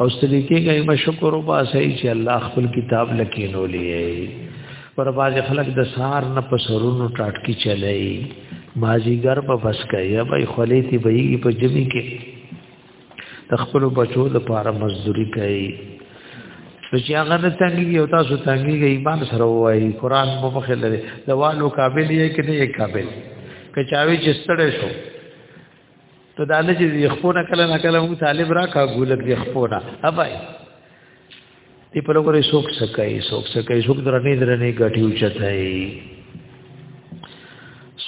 او ستلیکې کوي ما شکر او باسي چې الله خپل کتاب لکینو لې پر باز خلک د سار نه په سرونو ټاټکی چلای مازی ګر په بس کوي یا به خلیتی به یې په جمی کې تخپل بچو د پاره مزدوری کوي چې هغه نه تنګي او تاسو تنګي ایمان سره وایي قران په مخه لري دوالو قابل یې کې نه یې قابل کچاوي چې ستړې شو ته دا نه چې خپونه کله نه کله موږ طالب را کا ګولک دی خپونه ابای دی په لګورې سوک سکای سوک سکای سوک درنې درنې غټي اوچتای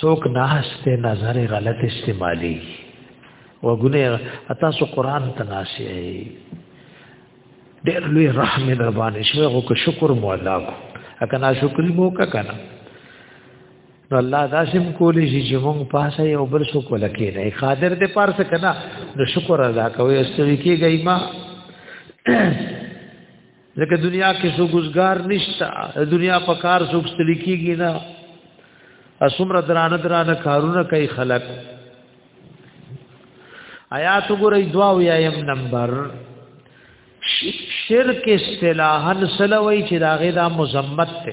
سوک ناشته نظر غلط استعمالي وګونه اتا سو قران تناسي ډېر لوی رحم در باندې شوی او که شکر مو ادا کو اکه ناشکری مو کا کنه نو الله داسم کولی شي چې مونږ پاسه یو بل څه کول کېږي قادر دې پار څه کنا نو شکر ادا کوي او ستړي کېږي ما ځکه دنیا کې څو ګزګار نشته دنیا په کار څو ستړي کېږي نه اسمر درانه درانه کارونه کوي خلک آیات ګورې دوا ویایم نمبر شرک اصطلاحا سلوي چې داغه دا مزمت ته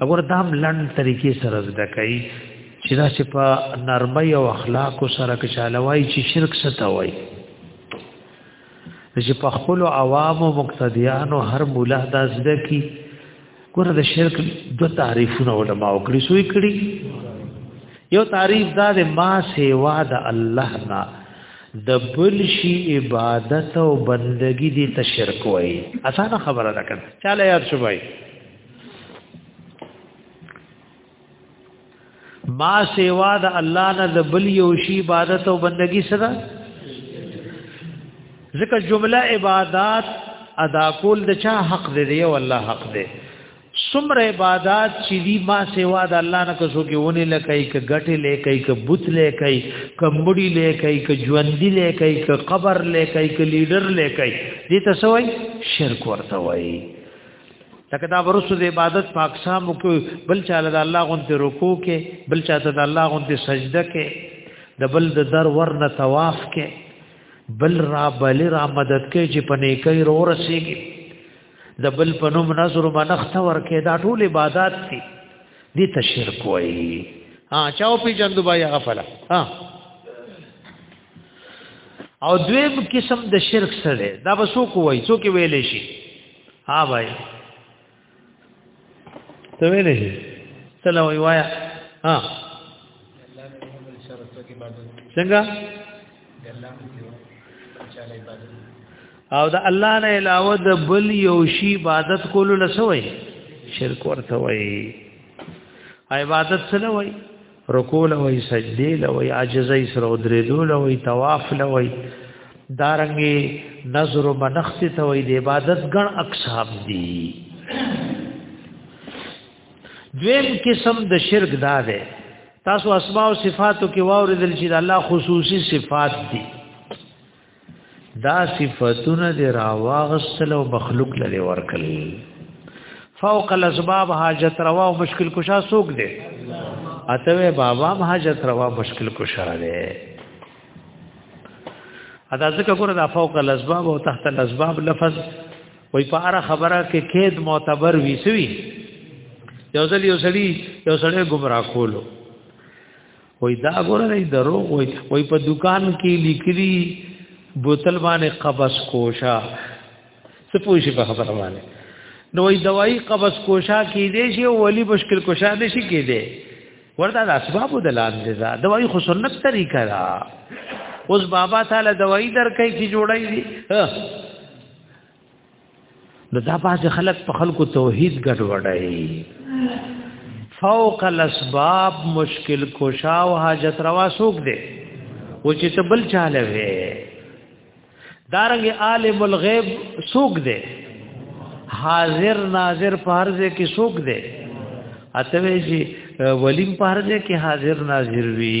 وګوره دا هم لنډ طریقې سره زده کوي چې دا چې په نرمۍ او اخلاقو سره که چاله وایي چې شرک څه ته وایي چې په خپلو عوامو مقتدیانو هر مولا دا زده کړي ګوره د شرک دو تعریفونه علما وکړي سوی کړي یو تعریف دا د ما سیوا د الله نه د بل شي عبادت او بندگی دي تشرک وایي اسانه خبره ده کړه چاله یاد شوی ما سیوا د الله نه د بل یو شی عبادت او بندگی سره ځکه جمله عبادت ادا کول د چا حق دی دی او الله حق دی څومره عبادت چې دی ما سیوا د الله نه کوڅو کې ونی لکای ک غټه لکای ک بوت لکای ک مړی لکای ک ژوندۍ لکای ک قبر لکای ک لیډر لکای دې ته سوای شرک ورته وای لکه دا ورسو د عبادت په اقسام کې بل چاله د الله غونته رکوع کې بل چاته د الله غونته سجده کې د بل د در ورنه طواف کې بل را بل را مدد کې چې پنه کوي رو رسېږي د بل پنوم نظر منخت ورکه دا ټول عبادت دي دي تشرک وایي ها چاو پی جندو بای غفلا ها او دویم قسم د شرک سره دا وسو کوی څوک ویلې شي ها بھائی ته ویلې شي تل وی وایا ها څنګه او د الله نه علاوه د بل یو شی عبادت کولو لسوي شرک ورته وي عبادت سره وي رکوع لوي سجدي لوي عاجزي سره ودرېدو لوي طواف لوي دارنګي نظر و منخت ته وي د عبادت ګڼ اقسام دي دویم قسم د شرک دا ده تاسو اسماء او صفاتو کې واوریدل چې الله خصوصي صفات دي دا صفاتونه دی راواغستل او مخلوق لري ورکل فوق الاسباب حاجت روا او مشکل کشا سوق دی اته بابا حاجت روا مشکل کشا دی ادا ځکه ګوره دا فوق الاسباب او تحت الاسباب لفظ وای په اړه خبره کې کېد معتبر وی سوی یو ځل یو سړی یو سړی گمراه کولو وای دا ګوره دی دروغ وای وای په دکان کې لیکلی بوتل باندې قبض کوشا څه پوښي په خبره باندې نو وای دوايي قبض کوشا کې دی شي ولی مشکل کوشا دی شي کې دی ورته د اسباب د لاندې دا دوايي خو سنت طریقه را اوس بابا تعالی دوايي درکې چې جوړای دي نو دا باز خلک په خلکو توحید ګډ وډای فوق الاسباب مشکل کوشا او حاجت روا سوق دے و چې ته بل چاله وې دارنګ عالم الغیب سوق دے حاضر ناظر پارځه کې سوق دے اته وی ولیم پارځه کې حاضر ناظر وی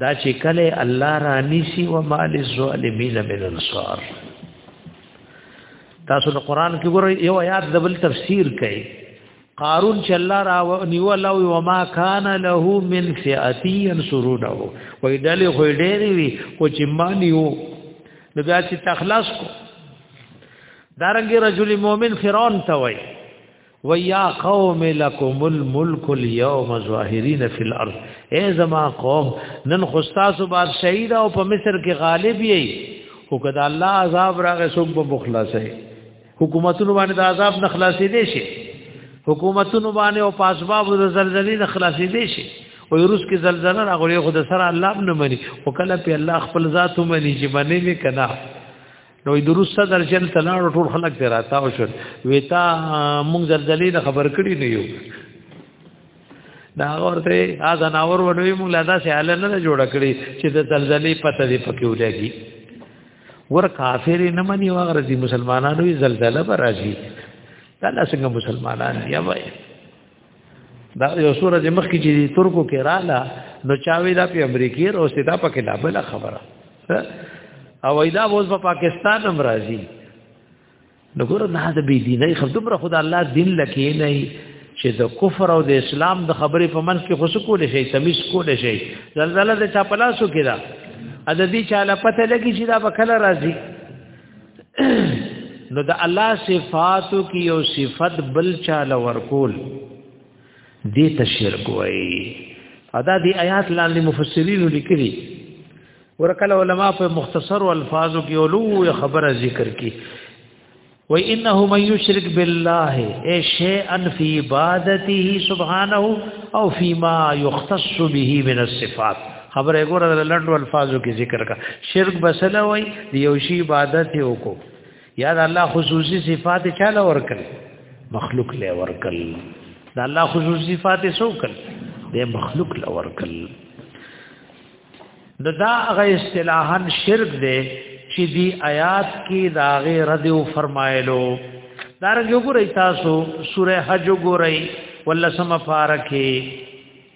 دا چې کله الله رانی سی و مال الظالمین من انصار تاسو د قران کې ګورئ یو آیات د بل تفسیر کوي قارون چې الله را نیو الله و ما کان له من فئاتی انصرونه و دل خو ډېری وی او چې ما نیو نو بیا چې تخلاص کو دارنګي رجل مؤمن فرعون ته وای ويا قوم لكم الملك اليوم ظاهرين في الارض اے زما قوم نن خستاسو بار شهید او په مصر کې غالب یې او کدا الله عذاب راغې سوب به مخلاصې حکومتونو باندې د عذاب نه خلاصې دي شي حکومتونو باندې او پاسباب د زلزلې نه خلاصې دي شي او روس کې زلزلہ راغلی خو د سره الله نه مني او کله په الله خپل ذات مني چې باندې نه کنا نو دروس صدر جل تلاړو ټول خلک ته راتا او شو ویتا مونږ زلزلې نه خبر کړی نه یو دا ورته ا زناور ونوي مونږ لا دا سیاله نه جوړ کړی چې د زلزلې پته دی پکې ولګي ور کافر نه مني وغره دي مسلمانانو زلزلہ پر راځي دا څنګه مسلمانان دی وایي دا یو سوره د مخ کې چې ترکو کې رااله نو چاوي دا په امریکای او ستا په کې لابل خبره او ایدا وز په پاکستان هم راځي نو ګور نه د بی دیني خدمت خدا الله دین لکې نه چې د کفر او د اسلام د خبرې په منځ کې خوش کول شي تمیز کول شي زلزلہ د چا پلاسو کې دا ا د دې چاله پته لګي چې دا به کله راځي نو د الله صفاتو کې یو صفت بل چاله ورکول دې ته شرک وایي ادا دی آیات لاندې مفسرین لیکلي ورکل علما په مختصر الفاظو کې اولو خبره ذکر کی و انه من یشرک بالله ای شیئا فی عبادته سبحانه او فی ما یختص به من الصفات خبره ګوره د لندو الفاظو کې ذکر کا شرک بسنه وای دی یو شی عبادت یو کو یا د الله خصوصي صفات چاله ورکل مخلوق له ورکل د الله خصوصي صفات سوکل د مخلوق له ورکل د دا غ اصطلاحا شرک دی چې دی آیات کې دا غ رد او فرمایلو دارنګ وګورئ تاسو سوره حج وګورئ ولسمه فارکه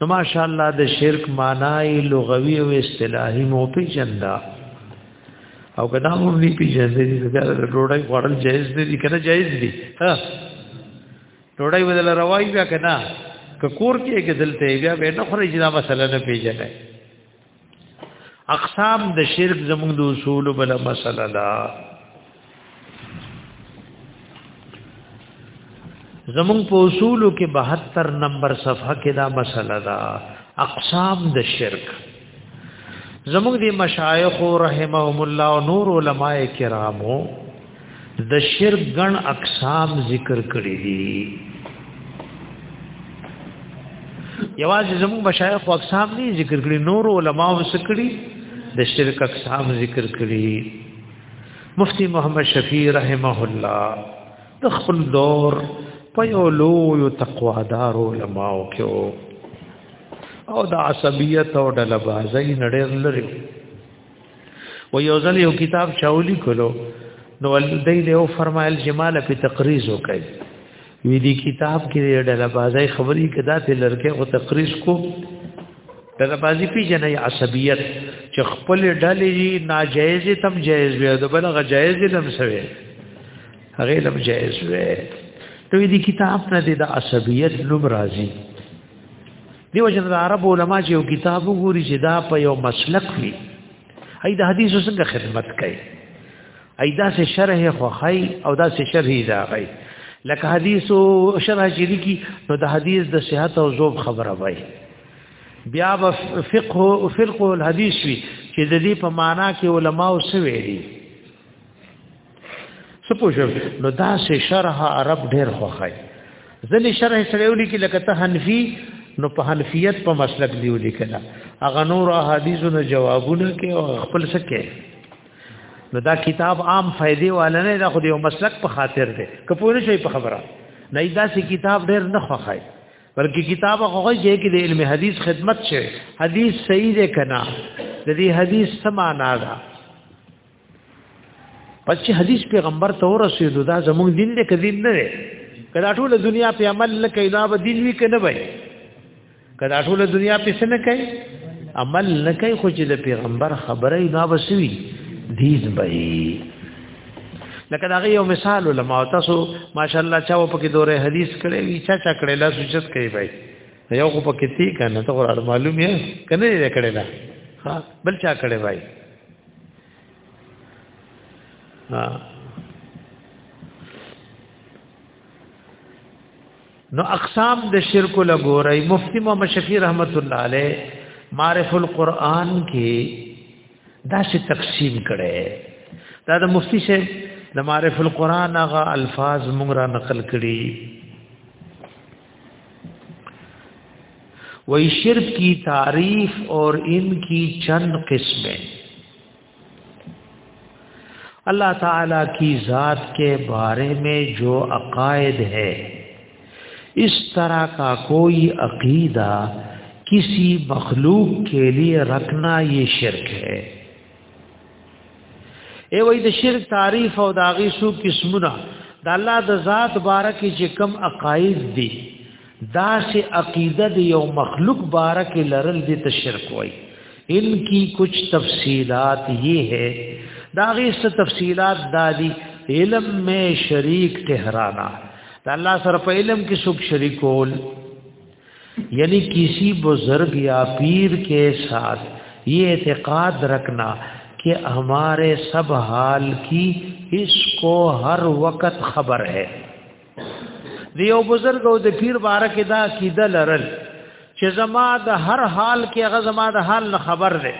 نو ماشاء الله د شرک معنی لغوي او اصطلاحي مو پیژندا او کدا مو نه پیژندې چې دا ډوډۍ خوړل جایز دی کنه جایز دی ها ډوډۍ بدل روایي بیا کنه کور کې کې دلته بیا به نه خوري چې دا مسله نه پیژنې اقسام د شرک زموږ د اصول بل مسله ده زموږ په اصول کې 72 نمبر صفحه کې دا مسله ده اقسام د شرک زموږ د مشایخ رحمهم الله او نور علماء کرامو د شرک ګڼ اقسام ذکر کړی دي یوازې زموږ مشایخ او اقسام نه ذکر کړی نور علما وس کړی د شرک اقسام ذکر کړی مفتی محمد شفیع رحمه الله د خپل دور په یو لوی تقوادار علما او کې او د عصبیت او د لبازۍ نړۍ لري و یو ځل یو کتاب چاولی کولو نو ولدی له فرمایل جمال په تقریز وکړ وی دی کتاب کې ډله بازای خبرې کدا ته لړکه او تقریز کو ډله بازی پی جنې عصبیت چې خپل ډلې ناجایز تم جایز وي د بلغه جایز لم سوي هغه لم جایز وي نو دې کتاب نه د عصبیت نوم راځي دیو جن عرب علما چې یو کتاب وګوري چې دا په یو مسلک وي اې د حدیثو څنګه خدمت کوي اې دا سه شرح خوخی او دا سه شرح راغی لکه حدیثو شرح چې لیکي نو د حدیث د صحت او ذوب خبره وای بیا به فقه فرق الحدیث وی چې د دې په معنا کې علما او سوي دي سپوږم نو دا سه شرح عرب ډیر خوخای ځنې شرح سره ولي کې لکه ته حنفي نو په حنفیت په مسلک دی ولي کله اغه نور احادیثو نه جوابونه کې او خپل سکه نو دا کتاب عام فائدې والا نه دا خو یو مسلک په خاطر دی کپور شي په خبره نه دا سه کتاب ډیر نه خوخای بلکې کتاب هغه ځای کې د علم حدیث خدمت شي حدیث صحیح دی کنه د دې حدیث سمانا ده پس چې حدیث پیغمبر ته ورسېدو دا زمونږ دین دی کدی نه دی کدا ټول دنیا په عمل نه کوي دا به دین وی کنه وای کدا ټول دنیا په سن کوي عمل نه کوي خو چې د پیغمبر خبره نه وسوي دین به لکه دا یو مثال علماء تاسو ماشاءالله چا په کې دوره حدیث کړي وی چا چا کړي لا سوچت کوي بھائی یو خو په کې تی کنه ته معلومه کنه دې کړي لا ها بل چا کړي بھائی نو اقسام د شرک لګورای مفتی محمد شفیع رحمت الله علیه معرف القرآن کې دا څه تقسیم کړي دا د مفتی شه د معرف القرآن هغه الفاظ مونږ را نقل کړي وې شرک کی تعریف اور ان کی چند قسمیں اللہ تعالی کی ذات کے بارے میں جو عقائد ہے اس طرح کا کوئی عقیدہ کسی مخلوق کے لیے رکھنا یہ شرک ہے ای وای د شرک تعریف او داغي سو قسمونه د الله د ذات بارکه چې کم عقاید دي دا سه عقیده دی یو مخلوق بارکه لرل دي ته شرک وای ان کی کچھ تفصیلات یہ ہے داغي ست تفصیلات دادی علم میں شریک ٹہرانا دا اللہ سر په علم کې څوک شریکول یعنی کسی بزرگ یا پیر کے ساتھ یہ اعتقاد رکھنا کہ ہمارے سب حال کی اس کو ہر وقت خبر ہے دیو بزرگ او د پیر بارک دا کیدل رل چې زما د هر حال کې هغه زما د حال نه خبر دی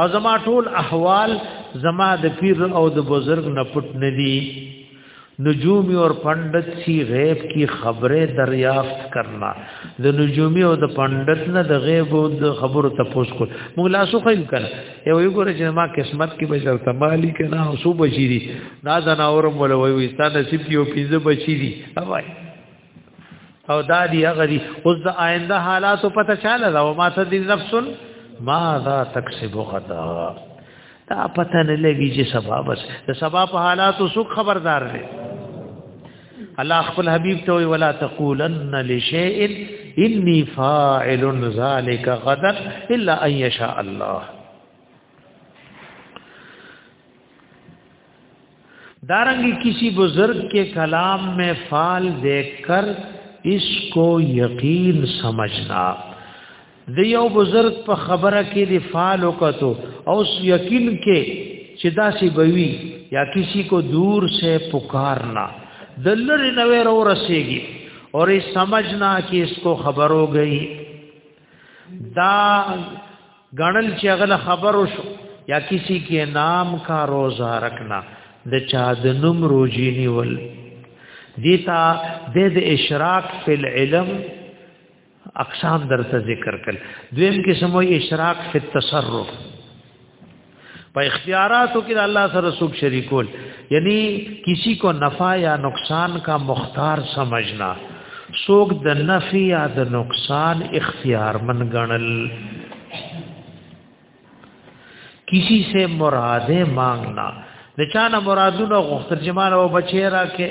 او زما ټول احوال زما د پیر او د بزرگ نه پټ نه دي نجومی اور پندت سی غیب کی خبریں دریافت کرنا د نجومی او د پندت نه د غیب او د خبر تپوس کول موږ لا سو خیل کړه یو یو ګره چې ما قسمت کې بشر تمالی کنا او سو بشری دا زناورم ولوي وي ستاسو نصیب کې او پیزه بشری اوای او دا دی هغه دی اوس د آینده حالاتو پته چاله دا ما ته دی نفس ما ذا تکسب غدا دا پته نه لګی چې سبا بس د سبا په حالاتو څوک خبردار دی الله خپل حبیب ته وی ولا تقولن لشیء انی فاعل ذلک غدا الا ان یشاء الله دارنګي کسی بزرگ کے کلام میں فال دیکھ کر اس کو یقین سمجھنا د یو بزرگ په خبره کې دی فال وکړو او یقین کې چې دا سی بوي یا کسی کو دور سے پکارنا دلر نوې رو رسیږي اور یہ سمجھنا کہ اس کو خبر ہو گئی دا غنل چې هغه خبر وشو یا کسی کې نام کا روزه رکھنا د چا د نوم روزي نیول دیتا د اشراق فی العلم اقسام درته ذکر کړ دویم کې سموي اشراق فی التصرف په اختیاراتو کې الله سره څوک شریکول یعنی کسی کو نفع یا نقصان کا مختار سمجھنا څوک د نفع یا د نقصان اختیار من غنل کسی سے مراده مانگنا د چانه مرادونه غوښتل چې مال او بچی راکې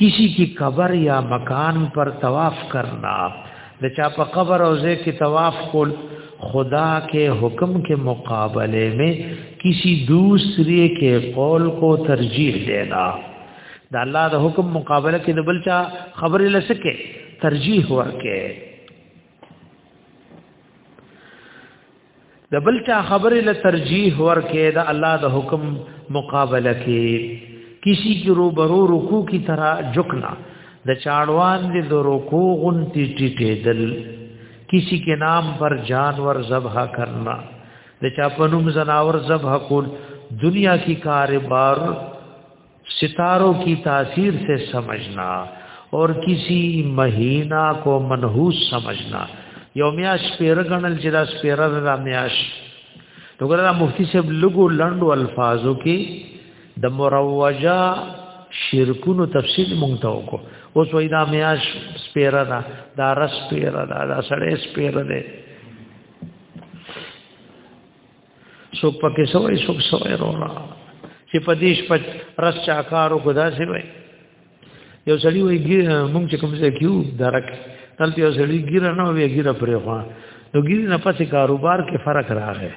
کسی کی قبر یا مکان پر طواف کرنا د چا په قبر او ځای کې طواف کول خدا کے حکم کے مقابلے میں کسی دوسرے کے قول کو ترجیح دینا دا الله د حکم مقابله کې د بلچا خبرې لسکه ترجیح ورکه د بل چا خبره له ترجیح ورکې د الله د حکم مقابله کې کسی کی روبرو رکو کی طرح جکنا د چاړوان دی د رکو غنتی ټیټې دل کسی کې نام پر جانور ذبح کرنا د چا پنوم زناور ذبح کول دنیا کی کاروبار ستارو کی تاثیر سے سمجھنا اور کسی مہینہ کو منحوس سمجھنا یو میاش پیر غنل چې دا سپیر را میاش نو ګره مفتی صاحب لګو لندو الفاظو کې د مروجا شرکونو تفصیل مونږ ته وکړو اوس وای دا میاش سپیر را دا رس سپیر را دا سړې سپیر دی څوک پکې سوې څوک سوې رونا چې په دیش په رس چاکارو کو داسې وای یو سړی وای ګی مونږ چې کوم ځای کیو درک تلته یو سړی ګیر نه وای ګیر پرې خو نو ګیر نه پاتې کاروبار کې فرق راغی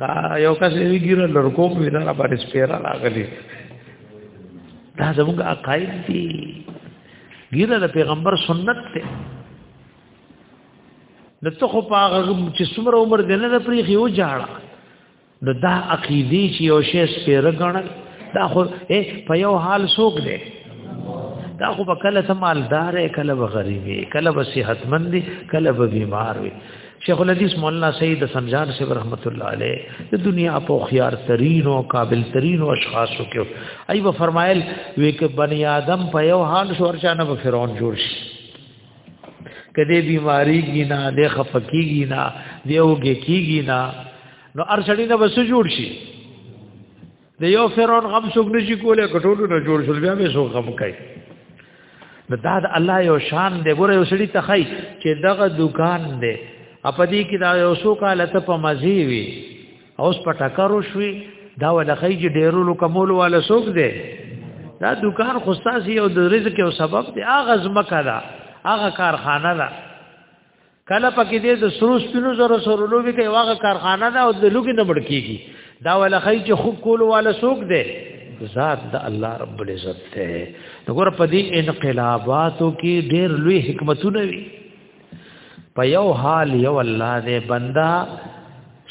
دا یو کس یې ګیر لړکو په دې نه باندې سپیرا راغلی دا زموږ عقاید دي ګیر د پیغمبر سنت ته د څه خو په هغه چې څومره عمر دی نه پرې خو جاړه د دا عقیدې چې یو شی سپیره غنل دا خو په یو حال سوک دی دا خو په کله سمالدار کله به غریبي کله به صحتمند کله به بیمار وي شیخ الحدیث مولانا سید سمجان سے رحمت الله علیه د دنیا په خيار ترين او قابل ترين او اشخاص کې ایو فرمایل وی ک بنی آدم په یو حال شورچانه به فرعون جوړ شي کدی بیماری کی نه د خفقیږي نه دیوږي کیږي نه نو ارشړی نه بس جوړ شي د یو فرعون غم څوک نشي کولای کټولو نه جوړ شول بیا به څوک غم کوي نو دا د الله یو شان دی ګوره یو سړي ته خی چې دغه دکان دی اپدی کې دا یو څو کال ته په مزي وي اوس په ټکرو شوي دا ولا خیج ډیرو لو کمول والا سوق دی دا دکان خو تاسو یو د رزق او سبب دی اغه زمکه دا اغه کارخانه دا کله پکې دې د سروس پینو زره سره لوبي کوي واغه کارخانه دا او د لوګي نه مړ کیږي دا ولا خیج خو کول والا سوق دی ذات د الله رب العزت ته وګوره په دې انقلاباتو کې ډېر لوی حکمتونه وي په یو حال یو الله دې بندا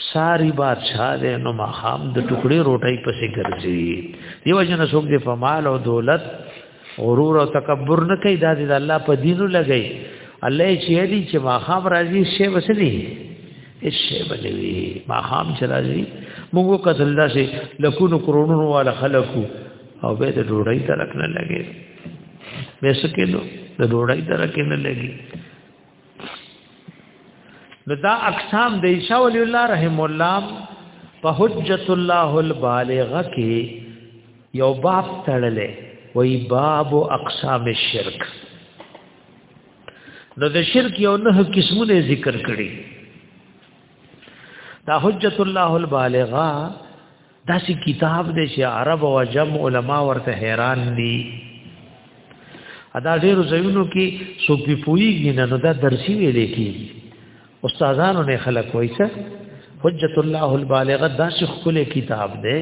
ساری بادشاہ دې نو مخام د ټوکړي روټي پسې ګرځي دیو جن څوک دې په مال او دولت غرور او تکبر نه کوي دا دې الله په دینو لګي الله یې چې دې چې مخام راځي شی وسلی هیڅ شی بلوي مخام چې راځي موږ کتل دا چې لکونو کرونو والا خلکو او به د ډوړی ترک نه لګي ویسه کې نو د ډوړای درکې نه لګي نو دا اقسام د عیسی ولی الله رحم الله په حجت الله البالغه کې یو باب تړلې وای باب اقسام الشرک نو د شرک یو نه قسمونه ذکر کړي دا حجت الله البالغه داسې کتاب دی چې عرب او عجم علما ورته حیران دي ادا ډېر زینو کې سوپی پویږي نه نو دا درسي ویل کی استادانو نه خلق وای څه حجت الله البالغ دا چې خپل کتاب دی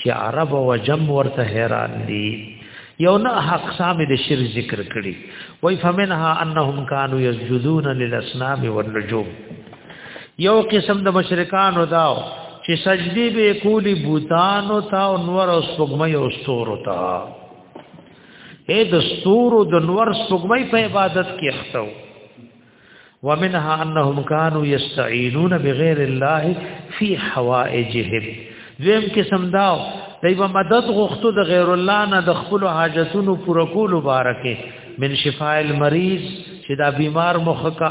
چې عرب او عجم ورته حیران دي یو نه حق سامي د شر ذکر کړي وای فمنها انهم كانوا يسجدون للاصنام والنجوم یو قسم د مشرکانو داو چې سجدي به کولی بوتانو تا او نور او سپګمې او ستورو تا اے د ستورو د نور سپګمې په عبادت کې اختو ومنها انهم كانوا يستعينون بغير الله في حوائجهم دویم قسم داو دایو مدد غوښتو د غیر الله نه د خپل حاجتونو پوره کولو بارکه من شفاء المریض چې دا بیمار مخکا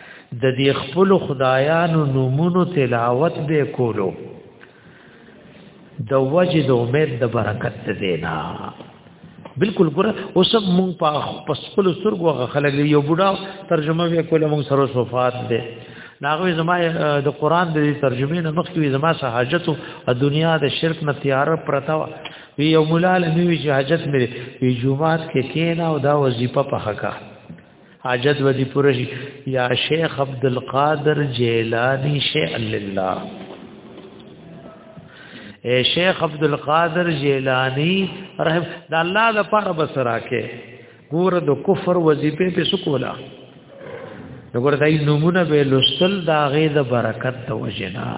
د دې خپل خدایانو نومونو تلاوت به کولو د وجد امید د برکت دینا بالکل ګور او سب مونږ په خپل سترګو خلک یو بډا ترجمه وی کوله مونږ سره صفات ده ناغوی زما د قران د ترجمه نه مخکې زما سه حاجت او دنیا د شرک نه تیار پرتا وی یو مولا لمی وی حاجت مې وی جمعات کې کینا او دا وظیفه په حقه حاجت ودی پوره شي یا شیخ عبد القادر جیلانی شیء لله اے شیخ عبد القادر جیلانی رحم د الله د پاره بسرا کې ګور د کفر وظیفه په سکولا وګور دای نمونه به لستل دا غې د برکت د وجنا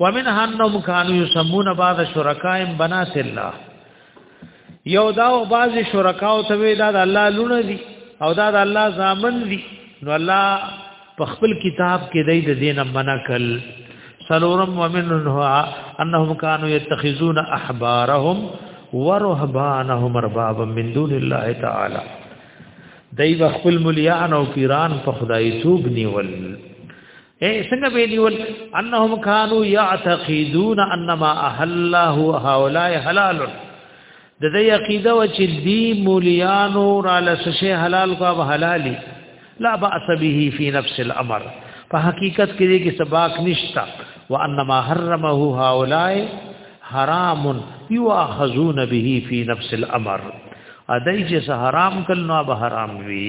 ومن هنم كانوا يسمون بعض شركائهم بنات الله یو دا او بعضی شرکا او ته دا د الله لونه دي او دا د الله زامن دي نو الله په خپل کتاب کې دای د دینه منکل سلورم ومنه انهم كانوا يتخذون احبارهم ورهبانهم اربابا من دون الله تعالی دای خپل مليان او پیران په خدای توب نیول اے څنګه ویلیول انهم كانوا يعتقدون انما احله هؤلاء حلال د دې عقیده و چې دی مولیانو را لسشه حلال کو به حلالي لا باس به فی نفس الامر په حقیقت کې دې کې سباق نشتا وانما حرمه هؤلاء حرام یواخذون به فی نفس الامر ادای چې حرام کله نو به حرام وی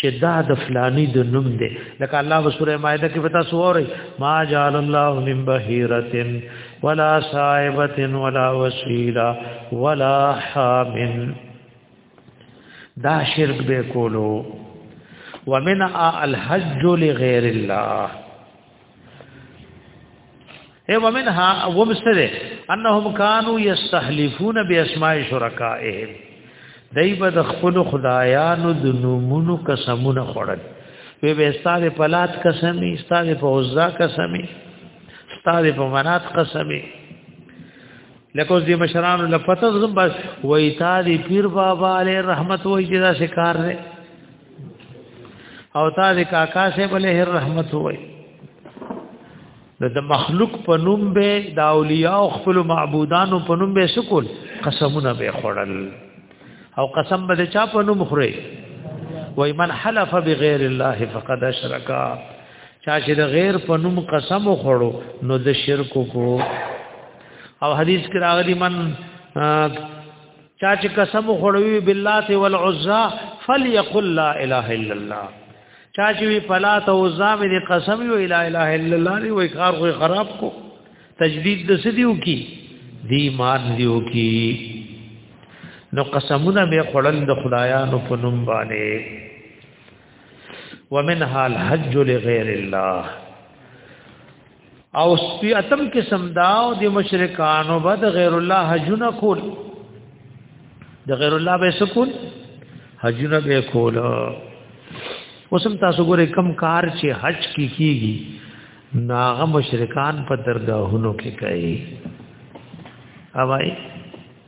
چې دا د فلانی د نوم دی لکه الله په سوره مائده کې پتا سووري ما جعل الله من بهیرت ولا صائبه ولا وسیلا ولا حام دا شرک به کولو ومن الحج لغیر الله اے ومنها ومسره انهم كانوا يستحلفون باسماء شركائهم دای په د خپل خدایانو د نومونو قسمونه خوړل وی به ستاره په لات قسمی ستاره په عزا قسمی ستاره په منات قسمی لکه اوس دې مشرانو لپاره زم بس وای تا دې پیر بابا علی رحمت وای چې دا شکار نه او تا د کاکا سے بل هر رحمت وای د مخلوق په نوم به د اولیاء او خپل معبودانو په نوم به سکول قسمونه به خړل او قسم به چا په نوم خوري وای من حلف بغیر الله فقد اشرک چا چې د غیر په نوم قسم خورو نو د شرک کو او حدیث کې راغلی من چا چې قسم خوړوي باللات والعزى فليقل لا اله الا الله چا چې وی فلات او عزى مې قسم وی لا اله الا الله دی وای کار خو خراب کو تجدید د سدیو کی دی مان دیو کی نو قسمونه به خړل د خدایانو په نوم باندې ومنها الحج لغیر الله او سپی اتم قسم دا او د مشرکانو بد غیر الله حجونه کول د غیر الله به سکول حجونه به کول وسم تاسو ګورئ کم کار چې حج کی کیږي ناغه مشرکان په درگاهونو کې کوي اوای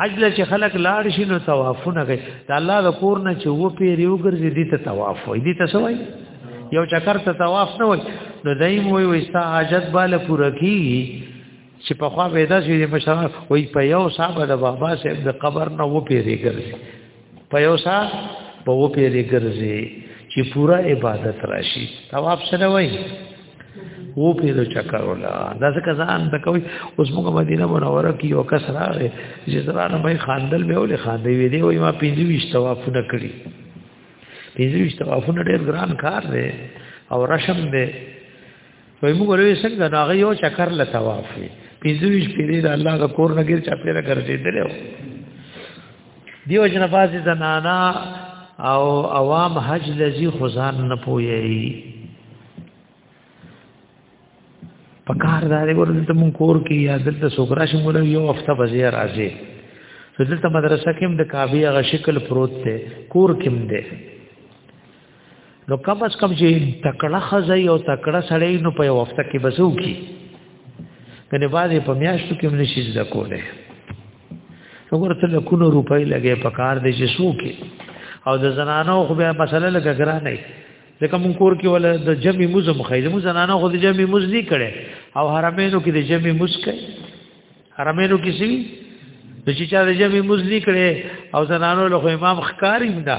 حج له چې خلک لاړ شي نو طوافونه کوي دا الله د کور نه چې و پیری وګرځي دي ته طواف وي دي ته سوای یو چکر ته طواف نه وي نو دایم وي وي ستا حاجت بالا پوره کی چې په خوا پیدا شي په شرف وي په یو صاحب د بابا صاحب د قبر نه و پیری ګرځي په یو سا په و پیری ګرځي چې پورا عبادت راشي ثواب سره وای وو پیرو چکر ولا دا څه کزان د کوي اوس موږ مدینه منوره کې یو کس راغی چې زرانه مې خاندل مې ولې خاندې وې دی وای ما پینځه ویشت توافونه کړی پینځه ویشت توافونه ډېر ګران کار دی او رشم دی وای موږ ورې څنګه دا غي یو چکر ل طواف وی پنځویش پیری دا الله د کور نګیر چا پیره ګرځیدل دیو جن باز زنانا او عوام حج لذي خزان نه پوي پکار دا دی ورته مون کور کې یا دلته سوګرا شمول یو هفته بځه راځي دلته مدرسه کې د کعبه غ شکل پروت دی کور کې دی نو کم از کم چې تکړه خزای او تکړه سړی نو په یو وخت کې بسو کی کنه باندې په میاشتو کې موږ شي زده کوله وګوره ته لکونو روپۍ لګې په کار دې چې سوکې او د زنانو خو به مسله لګه ګرا نه ځکه مونږ کور کې ولا د جمع موز مخې مو زنانو خو د جمع موز نه کړي او حرمینو کې د جمع موز کوي حرمینو کې سي د چې چا د جمع موز نه کړي او زنانو له امام خکاریم ده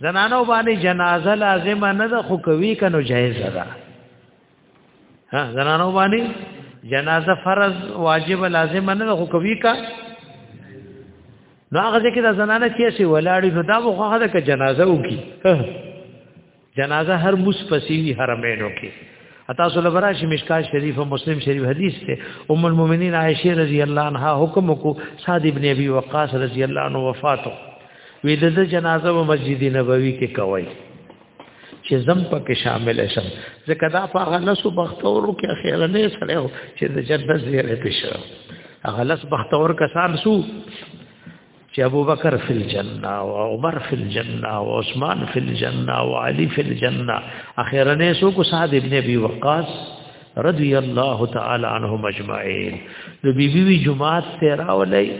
زنانو باندې جنازه لازم نه ده خو کوي کنو جایز ده ها زنانو باندې جنازه فرض واجب لازم نه ده خو کوي کا نو هغه ځکه د زنانه چې شي ولاړې نو دا مخه ده ک جنازه وکي جنازه هر موس پسیوی حرمینو کې اتا صلی الله علیه مشکا شریف او مسلم شریف حدیث ته ام المؤمنین عائشه رضی الله عنها حکم کو صاد ابن ابي وقاص رضی الله عنه وفات وی د جنازه په مسجد نبوي کې کوي چې زم پکې شامل شم ځکه دا په هغه لسو بختورو کې اخیره نه سره چې د جنت زیره پېښه هغه لس بختور کسان سو چې ابو بکر فی الجنه او عمر فی الجنه او عثمان فی الجنه او علی فی الجنه اخیرنه سو کو سعد ابن ابي وقاص رضی الله تعالی عنهم اجمعین د بیبي وی جمعات ته راولای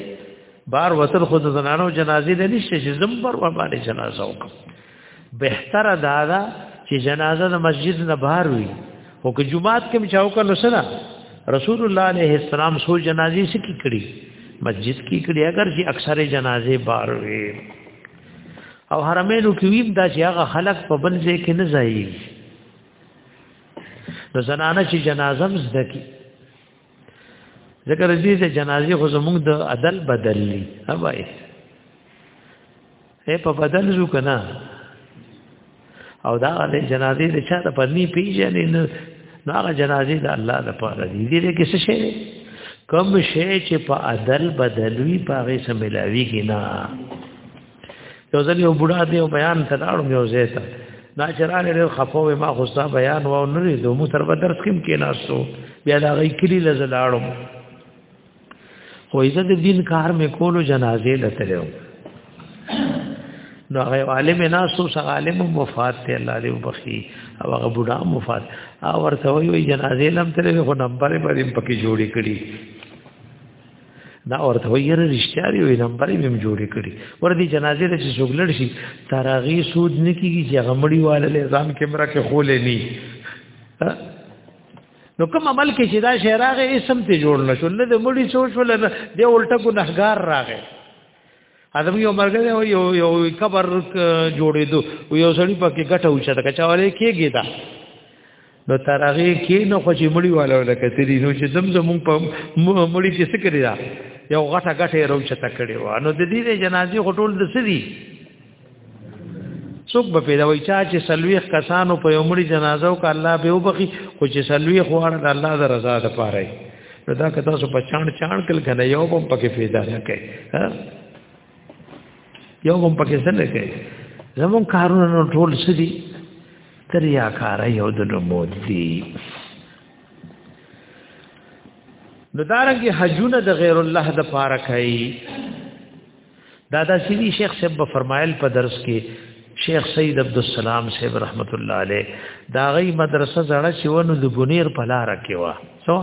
بار وتر خود زنانو جنازې نه نشته چې زم پر باندې جنازه وکړه بهتره دا ده چې جنازه د مسجد نه بهر وي او که جمعات کې مچاو کړو سره رسول الله علیه السلام سو جنازي سکی کړي مسجد کې کړي اگر چې اکثره جنازه بار وي او حرمینو کې ویم دا چې هغه خلق په بل ځای کې نه ځایي نو زنانه چې جنازه مزده کی ذکر دې چې جنازي خو زموږ د عدل بدللی هواي اے په بدل زو کنه او دا له جنازې د چا د پرني پیژنې نه نو هغه جنازې د الله د پاره دي دې کې څه شي کم شي چې په عدل بدلوي په هغه سملاوي کې نه یو ځل یو بوډا دی او بیان ته لاړو یو ځای ته دا چرانه ډېر خفوه ما خو ستا بیان و نه لري دوه مو تر بدرس کې کې ناسو بیا دا غي کلی لزلاړم خو ایزه د دین کار مې کولو جنازې لته نو هغه عالم ناسو سره عالم مفات ته الله دې وبخي او هغه بوډا مفات او ورته وی جنازې لم تر خو نمبر یې باندې پکې جوړې کړي دا ورته وی یره رښتیا دی وی نمبر یې هم جوړې کړي ور دې جنازې ته شغلړ شي ترغي سود نکېږي چې غمړي والے ځان کیمرا کې خولې نه نو کوم عمل کې چې دا شی راغی اسم ته جوړ نشو نه د مړي څو شو لنه د الټه ګناهګار راغی ادم یو مرګ دی یو یو قبر جوړې دو یو سړی پکې ګټه وچا تا چاواله کېږي دا نو ترغه کې نو خو چې مړی والو لکه تیری نو چې زم زمون په مړی کې څه کړی دا یو غټه غټه روچ تکړه و نو د دې جنازي غټول د سړي څوک به پیدا وای چا چې سلويخ کسانو په عمرې جنازه او ک الله به وبخي خو چې سلويخ واره د الله د رضا د پاره نو دا که تاسو په چاڼ چاڼ کل کنه یو هم پکې پیدا نه کوي یو هم پکې څه نه کوي زمون کارونه نو ټول سدي تریا کار یو د نمود دي نو دارنګي حجونه د غیر الله د پاره کوي دا دا سیدی شیخ صاحب فرمایل په درس کې شیخ سید عبد السلام صاحب رحمت الله علیه دا غي مدرسه زړه چې ونه د بنیر په لار کې وا سو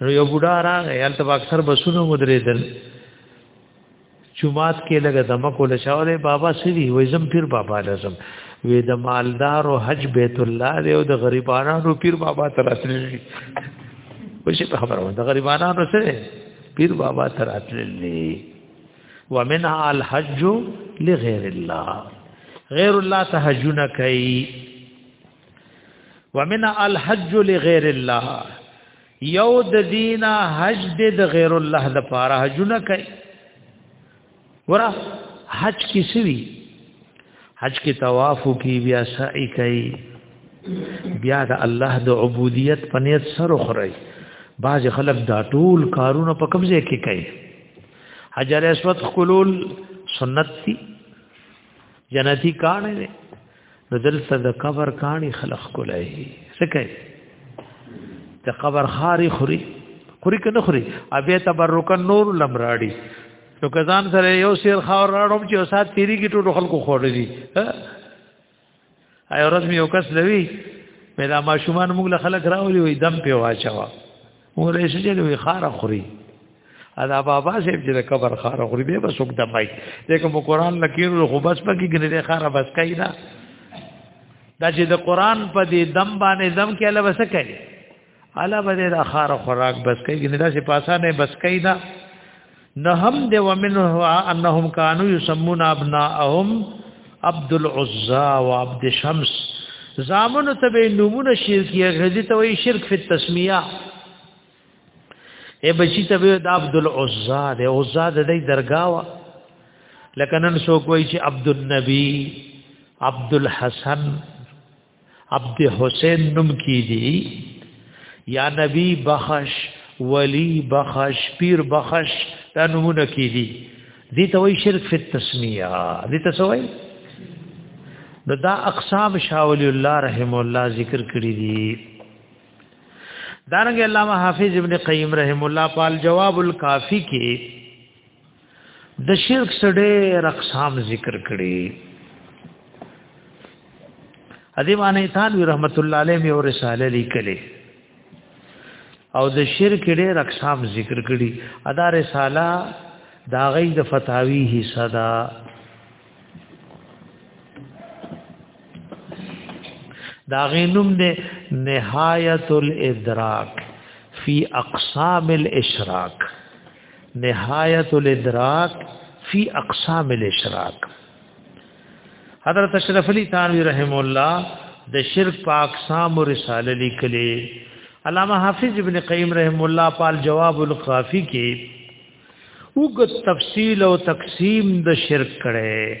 نو یو بډا راغی هلته اکثر بسونو مدریدل جمعات کې لګه دمکو لشاوله بابا سری وې زم پیر بابا لازم وې د مالدار او حج بیت الله دی او د غریبانو پیر بابا تر اصلي وشي خبره ده غریبانو سره پیر بابا تر اتللی ومنها الحج لغیر الله غیر الله ته حجونه کوي ومن الحج لغیر الله یو د دینا حج د غیر الله د پاره حجونه کوي ورا حج کی سوی حج کی طواف کی بیا سعی کوي بیا د الله د عبودیت په نیت سره خوري باز خلک دا ټول کارونه په قبضه کې کوي حجر اسود خلول سنت دي جنتی کانه نو دلته د قبر کانی خلق کولای څه کوي د قبر خاري خوري خوري کنه خوري ابي تبرک نور لمراړي نو کزان سره یو سیر خاور راړم چې اوسات تیری کی ټول خلکو خورلي اي ورځ مې وکس لوي مې دا ماشومان موږ له خلک راولي وي دم په واچوا مولای شي چې وی خار خوري ادا بابا صاحب چې د قبر خار خوري به بس وک دمای دغه مو قران لکیر خو بس پکې ګنې خار بس کای نه دا چې د قران په دې دم باندې دم کې الله بس کوي الله به دې د خار خوراک بس کوي ګنې دا چې پاسانه بس کوي نه نهم دی ومنه انهم كانوا يسمون ابناءهم عبد العزى وعبد شمس زامن ته به نمونه شرکی غزی ته وی شرک فی التسمیه ای بچی ته به د عبد العزى د عزى د دې درگاوا لکه نن سو کوی چې عبد النبی عبد الحسن عبد حسین نوم کی دی یا نبی بخش ولی بخش پیر بخش دا نمونه کی دی دی ته وای شرک فی التسمیه دی ته سوای نو دا اقسام شاولی الله رحم الله ذکر کړی دی دارنګ علامه حافظ ابن قیم رحم الله پال جواب الکافی کې د شرک سره رقصام ذکر کړي ادي باندې ثان رحمت الله علیه یو رساله لیکلې او د شرک ډېر اقسام ذکر کړي ادا رساله دا غي د فتاوی حصہ دا دا غینوم د نهایت الادراک فی اقسام الاشراک نهایت الادراک فی اقسام الاشراک حضرت اشرف علی تانوی رحم الله د شرک په اقسام او رساله لیکلې علامه حافظ ابن قیم رحم الله پال جواب القافی کې وګ تفصیل او تقسیم د شرک کړي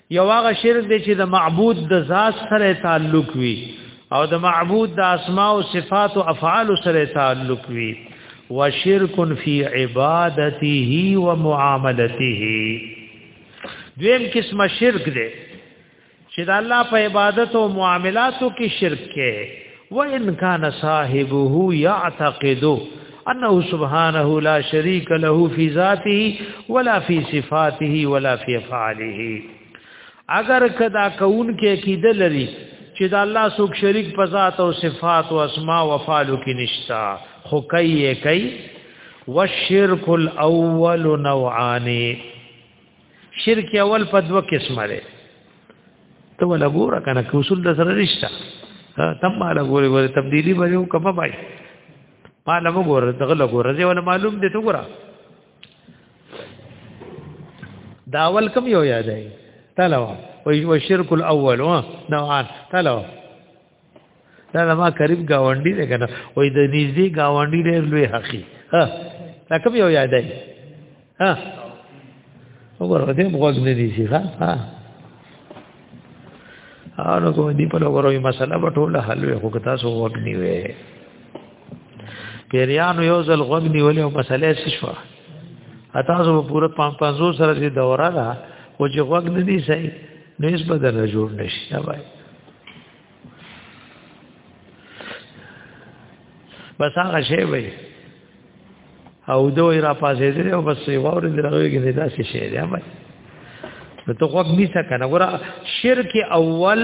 یو هغه شرک دی چې د معبود د ذات سره تعلق وي او د معبود د اسماء او صفات او افعال سره تعلق وي وشرک فی عبادته و معاملته دویم قسم شرک دی چې د الله په عبادت او معاملاتو کې شرک کې وان كان صاحبه يعتقد انه سبحانه لا شريك له في ذاته ولا في صفاته ولا في افعاله اگر کدا کون کې عقیده لري چې دا الله سوک شریک په ذات او صفات او اسماء او افعال کې نشتا خو کوي کوي والشرك الاول نوعان شرک اول په دوه قسمه لري ته ولا ګوره کنه که اصول د سره رښتا تم ما لا ګوره ور تبدیلی به یو کما بای ما لا ګوره دغه لا ګوره زه ولا معلوم دي ته ګوره دا اول کم یو یاد دی تلوا وشرک الاول وا نوعان تلوا دا زما قریب گاونډي دی کنه وای د نږدې گاونډي ډېر لوی حقي ها دا کوم یو یاد دی ها وګوره دې موږ نه دي شي ها ها نو کوم دی په لورو یو مسله په ټوله حل وي خو کتا سو وګ نیوي پیریانو یو ځل غوګ نیولې او مسله شفا اته زو پورا 500 سره دې دوره ده خو چې غوګ نه دي صحیح نیس به در جوړ نشي دا وای بس هغه شی وای او دوی را پاسې دې او بس یو ور دې راوي کې دا څه شی دی وای ته خو به څه کنه ګور شرک اول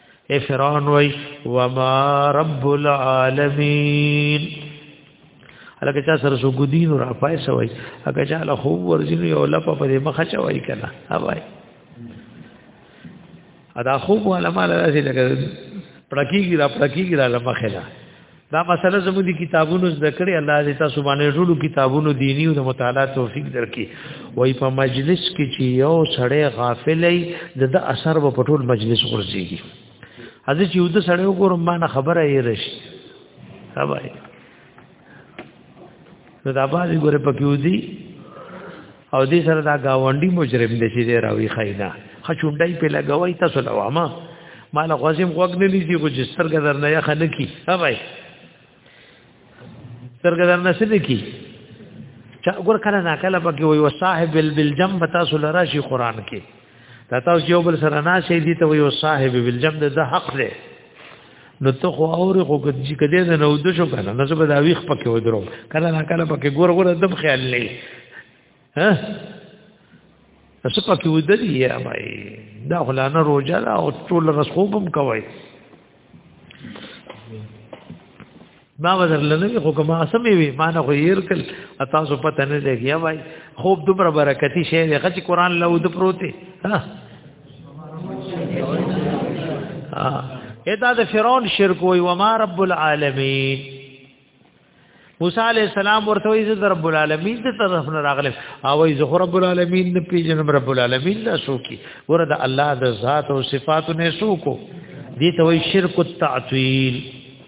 اے فرعون وای وما رب العالمین الکه چا سره سو ګدین را پای سوی اګه چا له خو ورځینو یو لپ په دې مخه چوي کنه اوای ادا خوب ولا مال راځي لکه پړکیږي را پړکیږي را لمخه لا دا مسله زموږ دي کتابونو زده کړې الله دې تاسو باندې ټول کتابونو دینی او مطالعه توفیق درکړي وای په مجلس کې چې یو سړی غافل ای د اثر په ټول مجلس ورځيږي حضرت چې یو د سړی وګورم ما نه خبره یې رشي اوبای نو دا باندې ګوره پکې ودی او دې سره دا گاونډي مجرم دې چې دې راوي خینا خچونډای په لګوي تاسو لوامه مال غوازم غوګ نه لیدي خو جستر ګذر نه یخ نه کی ها بھائی ستر ګذر نه سره کی چا ګور کله نا کله پکې وي وصاحب بالجم تاسو لراشي قران کې دا تاسو یو بل سره نه شي دي ته یو صاحب بالجمد د حق دی نو ته خو اور خو چې کده نه نو د شو کنه نو زه به دا ویخ پکې ودرو کله نه کله پکې ګور ګور دم خیال نه ها څه پکې ودرې یا مای دا خلانه روزه او ټول رسوبم کوي ما بدر لنه خو کما سمې وي ما نه خو ير کل تاسو پته نه لګي وای خوب دومره برکتی شی دی چې قران له ود پروته ها ادا د فرعون شرک وي و ما رب العالمین موسی علی السلام ورته وی زه رب العالمین ته طرف نه راغلم او وی زه رب العالمین نه پیژنم رب العالمین لا سوکی ورته الله د ذات او صفات نه سوکو دي ته وی شرک التعطیل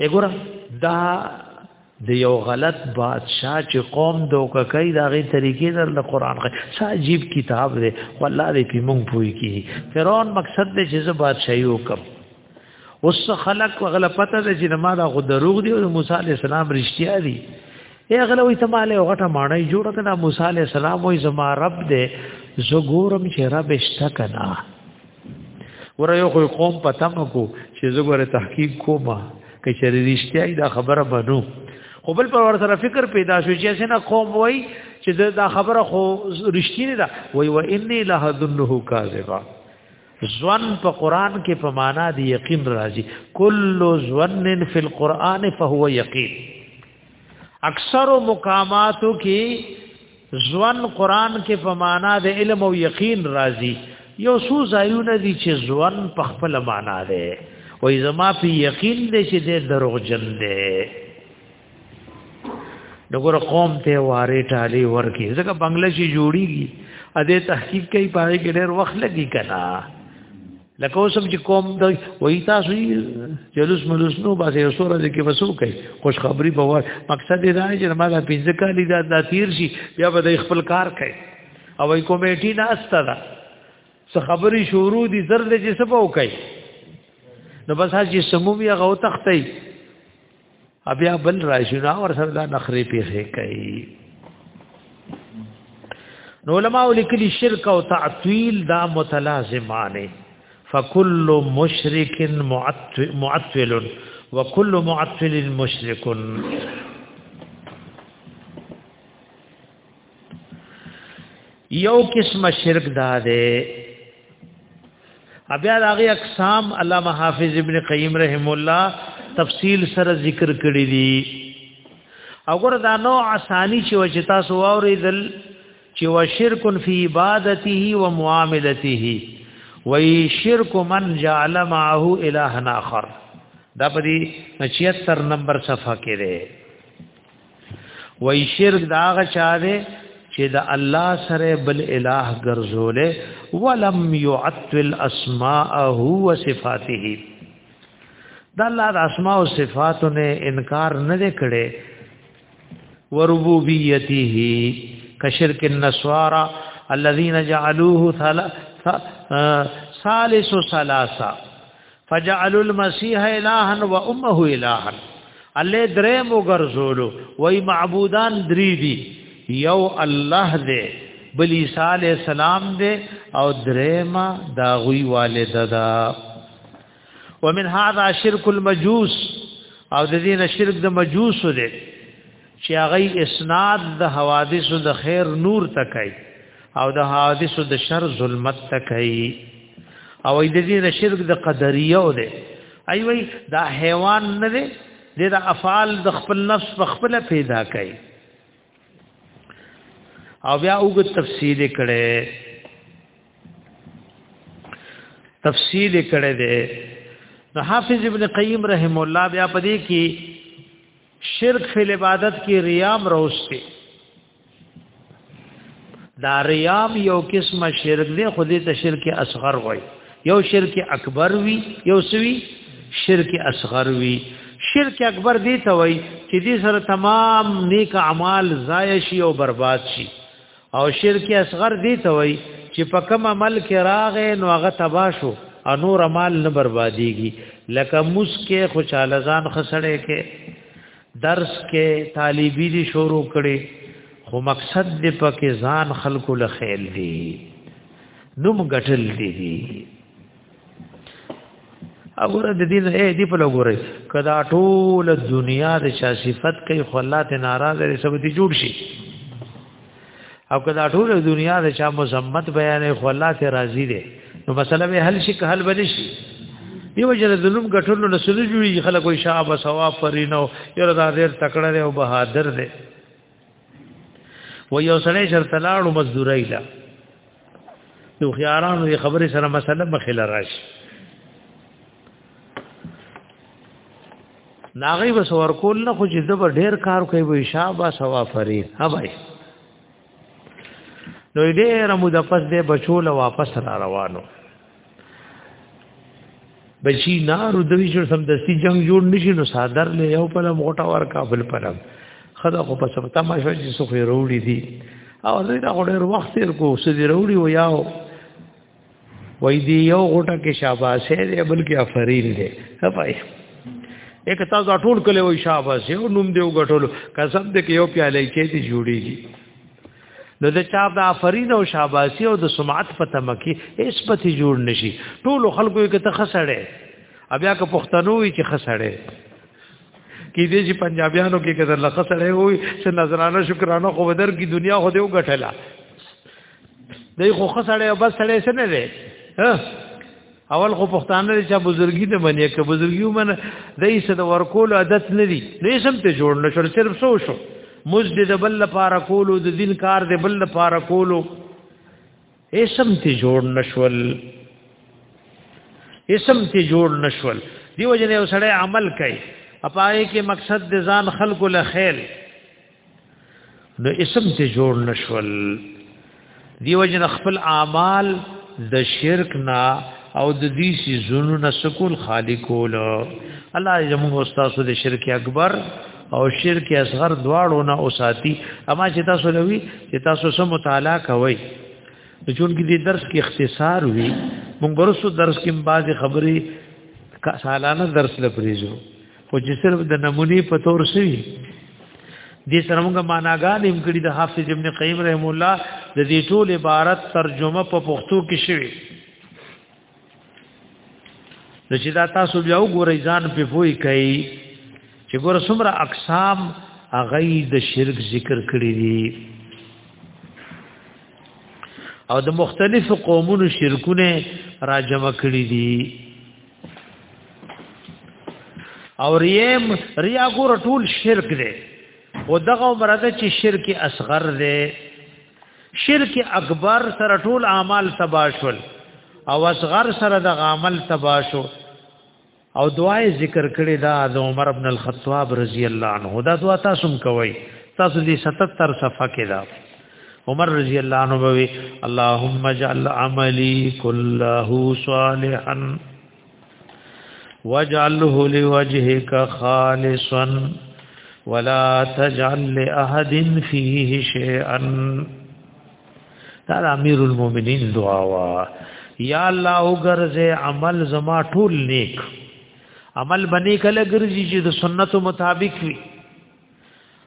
وګوره دا د یو غلط بادشاہ چې قوم دوکه کوي دا غي طریقې در له قران غي عجیب کتاب دی والله دې په مونږ پوي کی فرعون مقصد دې چې زه بادشاہي وکم اوس خلق وغله پته ده چې ما دا خو دروغ دی او موسی عليه السلام رښتیا دی اے غله وي ته مالې غټه ماړی جوړ کړه موسی عليه السلام وې زما رب دې زګورم چې رب اشتکنه ور یو خو قوم پته مکو چې زه ور تحقیق کوم که چېرې رښتیا دا خبره بنو خو بل پر ور سره فکر پیدا شو چې اسنه قوم وای چې دا خبره خو رښتینی ده وای و انی له ذنه کاذبا ځوان په قران کې په معنا دی یقین راځي کل ځوانن فی القران فهو یقین اکثر مقاماتو کې ځوان قران کې په معنا د علم او یقین راځي یو څو ځایونه دي چې ځوان په خپل معنا ده وې زما په یقین دې چې دې دروغجن دې دغه قوم ته واره ټالي ورکی ځکه بنگلاشي جوړیږي ا دې تحقیق کوي پاره کې ډېر وخت لګي کنا لکه اوس هم چې کوم د وای تاسو جلوس ملوس نو بس یو سره د کې وسو کوي خوش خبری په ور مقصد دا چې ما دا پنځه کالی دا د تیر شي بیا به د خپل کار کوي او ای کمیټي نه استا دا څه خبري شروع دي زر دې چې سبا وکړي نو بس هغه سمومي هغه تختي بیا بل راشي نو ور سره دا نخري پیخه کوي نو علماء لیکلي شرک او تعطیل دا متلازمانه فکل مشرک معطل وکل معطل مشرک یو قسم شرک دا ده بیا هغه اقسام علامه حافظ ابن قیم رحم الله تفصیل سره ذکر کړی دي وګوره دا نو اسانی چې وچ تاسو اوریدل چې وا شرک فی عبادته و معاملته وی شرک من جعل معه الہ اخر دا په دې 76 نمبر صفحه کې ده وای شرک دا هغه چا دی چې د الله سره بل الہ ګرځولې ولم يعطل اسماءه وصفاته د الله د اسماء او صفاتو نه انکار نه کړي وربوبیته کشرک النسوارا الذين جعلوه ثلاثه ثالث ثلاثه فجعلوا المسيح الها وامه الها الله درې مو ګرځولو وای معبودان درې دي یو الله دې بل عیسی علی السلام دې او درې ما دا غوي والد دا ومن هذا شرك المجوس او د دې نه شرک د مجوس دې چې هغه اسناد د حوادثو د خیر نور تکای او د حوادثو د شر ظلمت تکای او د دې د شرک د قدریو ده ای وای دا حیوان نه ده د افعال د خپل نفس په خپل پیدا کای او بیا وګ تفصیل کړي تفصیل کړي ده نو حافظ ابن قیم رحم الله بیا پدې کې شرک فی العبادت کې ریام روسته دا ریام یو قسمه شرک دی خو دې ته شرک اصغر وای یو شرک اکبر وی یو سوی شرک اصغر وی شرک اکبر دی ته وای چې دې سره تمام نیک اعمال ضایع شي او برباد شي او شرک اصغر دی ته وای چې په کوم عمل کې راغې نو هغه تبا شو او نور مال نه برباديږي لکه مسکه خوشاله ځان خسړې کې درس کې طالبي دي شروع کړي خو مقصد دې پکې ځان خلکو لخیل دي نوم غټل دي اګوره د دې نه دې په لګورې کدا ټول دنیا د چا صفت کوي خو الله ته ناراض لري سب دې جوړ شي او کدا ټول دنیا د چا مذمت بیان خو الله ته راضي دي نو مسله به حل شي که حل بني شي دیو جن ظلم غټلو نه سړي جوړي خلک وي شابه ثواب پرینو یره دا ډېر تکړه دی او بهادر دی و یو سره شرط لاړو مزدورای لا نو خيارانو دې خبرې سره مسله مخله راشي ناغي بس ورکول نه خو چې زبر ډیر کار کوي وي شابه سوا فري ها بھائی نو ډیر مو د پس دې بچول واپس را روانو بچی نار دوی چې سم دستی جنگ جوړ نشي نو صادر له یو په موټه ور کابل پر خدا خو په سپتا ما شو چې سخه وروړي دي او زه دا غوډر وخت تیر کو سدي وروړي و یاو وای دی یو غټه کې شاباسه دی بلکې افرین دی هپای یک تاسو ټول کله وای شاباسه نوم دیو غټول قسم دې کې یو پیاله کې دي جوړیږي نو د چا د آفرین او شاباسی او د سمعت په تمکی هیڅ پتی جوړ نشي ټول خلکو یې کته خسړې بیا که پښتنو وي چې خسړې کې دې چې پنجابیانو کې کده لخسړې وي چې نظرانه شکرانه خو بدر کی دنیا خو دې وګټله دای خو خسړې او بس سړې سره نه اول خو پښتانه چې بزرګي ته مني که بزرګي ومنه دای څه د ورکول عادت نه دي نه سم ته جوړ نه شر صرف سو شو مسجد بل لپاره کولو د دین کار د بل لپاره کولو اسم ته جوړ نشول اسم ته جوړ نشول دیو جن یو سړی عمل کوي اپای کې مقصد د ځان خلق له خیر نو اسم ته جوړ نشول دیو جن خپل اعمال د شرک نه او د دې سي زونو نه سکول خالقول الله زموږ استاد د شرک اکبر او شرک اصغر دواړو نه اوساتی اما چې تاسو لوي چې تاسو سم مطالعه کوئ چون کې دې درس کې اختصار وي مونږ ورسو درس کې بعضی خبرې سالانه درس لپاره خو چې صرف د نمونی په تور سوي دې سره موږ معناګان هم کړی د حافظ ابن قیم رحم الله د دې ټول عبارت ترجمه په پښتو کې شوی نو چې دا تاسو بیا وګورئ ځان په پوي کوي چې ګور څومره اقسام اغه د شرک ذکر کړی دي او د مختلفو قومونو شرکونه راجمع کړی دي او ریم ریا ګور ټول شرک دی او دغه مرده چې شرک اصغر دی شرک اکبر سره ټول اعمال تباشل او اصغر سره د عمل تباشو او دعای ذکر کړی دا د عمر ابن الخطاب رضی الله عنه دا دعا تاسو کوي تاسو دې 77 صفحه کې دا عمر رضی الله عنه بوي اللهم اجعل عملي كله صالحا واجعله لوجهك خالصا ولا تجعل لاحد فيه شيئا تعالی امیر المؤمنین دعا وا یا الله وګرځه عمل زما ټول نیک عمل بنی کله ګرځي چې د سنتو مطابق وي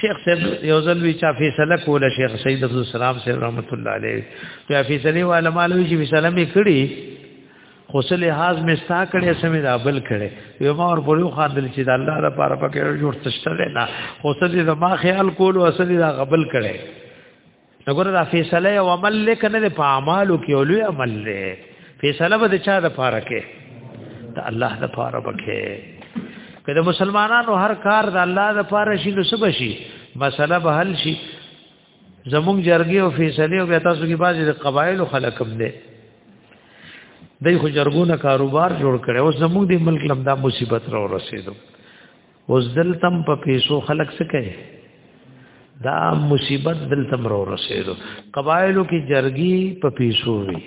شیخ صاحب یو ځل وی چا فیصله کوله شیخ سید عبد السلام صاحب رحمت الله علیه بیا فیصله والا مالوی چې فیصله می کړی خو سه لحاظ می ستا کړی سمې دا بل کړی یو ما ور پوری خو دل چې د الله لپاره پکې جوړ تشته نه خو سه دې ما خیال کول او سه دې دا غبل کړی نګور دا فیصله او عمل لیک نه په اعمالو کې اولوی عمل دی فیصله به چا د پاره کې ته الله د پاره بکې کله مسلمانانو هر کار د الله د پاره شي نو سب شي مسله به حل شي زمونږ جرګي او فیصله او تاسو کې بعضي د قبایل خلک هم دي دای خو جرګونه کاروبار جوړ کړي او زمونږ د ملک لمدا مصیبت را ورسېدو اوس دلتم په پیسو خلق څه کوي دا مصیبت دلتم رو رسیدو قبایلو کې جرګي په پیسو وي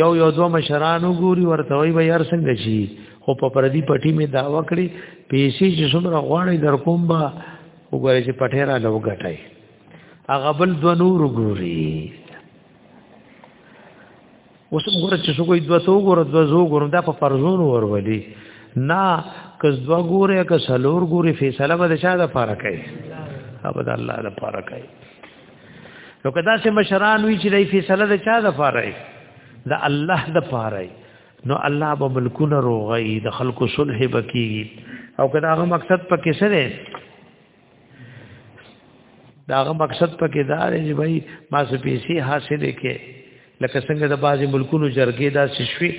یو یو دو مشرانو ګوري ورته وي به یار څنګه شي خو په پردي پټي می دا وکړي پیسې چې څومره غواړي در کوم با وګوري چې پټه را لو غټای هغه بل دو نور ګوري اوس ګوره چې څوک دوه تو ګوره دوه زو ګوره دا په فرضونو ورولي نه کس دوه ګوره کس هلور ګوره فیصله به د چا د پاره کوي ابد الله د پاره کوي نو کدا چې مشران وی چې د فیصله د چا د پاره وي د الله د پاره وي نو الله به ملکونه روغي د خلکو صلح بکیږي او کدا هغه مقصد پکې سره داغه مقصد پکې دا دی چې بھائی ما څه پیسې حاصل کې لکه څنګه د بعضی ملکونو جرګې دا شوي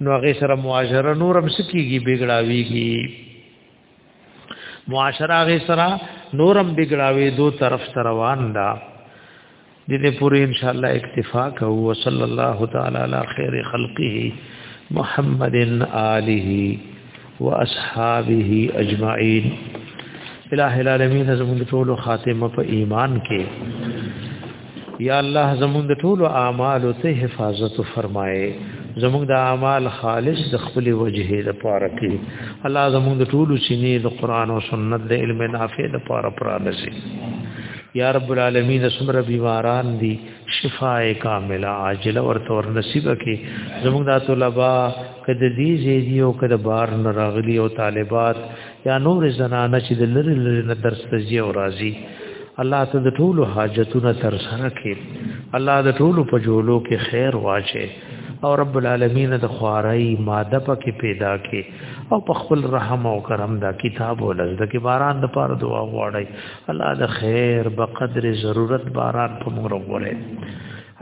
نو هغه سره معاشره نورم سکیږي بګړاویږي معاشره هغه سره نورم بګړاوي دو طرف روان ده دې دې پوری ان شاء الله اکتفا کوو وصلی الله تعالی علی خیر خلقه محمد آله واصحابه اجمعین الہ العالمین زمون ټول خاتمه په ایمان کې یا الله زمون ټول اعمال ته حفاظت فرمایې زموږ د اعمال خالص د خپل وجهه لپاره کې الله زموږ د ټولو سینې د قران او سنت د علم نافع لپاره پرانه شي یا رب العالمین سمر بیماران دی شفاء کامله عاجله ورته ور نصیب کی زموږ د طلبا کده دی زیدی او کده بار نراغلی او طالبات یا نور زنانه چې د لری لری نه درس تزیه او راضی الله ته د ټولو حاجتونو تر سره کې الله د ټولو په جوړو کې خیر واچي او رب العالمین د خوارای ماده پکې پیدا کې او په خپل رحم او کرم دا کتاب ولز د کې باران د پاره دعا غواړي الله د خیر په قدر ضرورت باران په موږ وروړي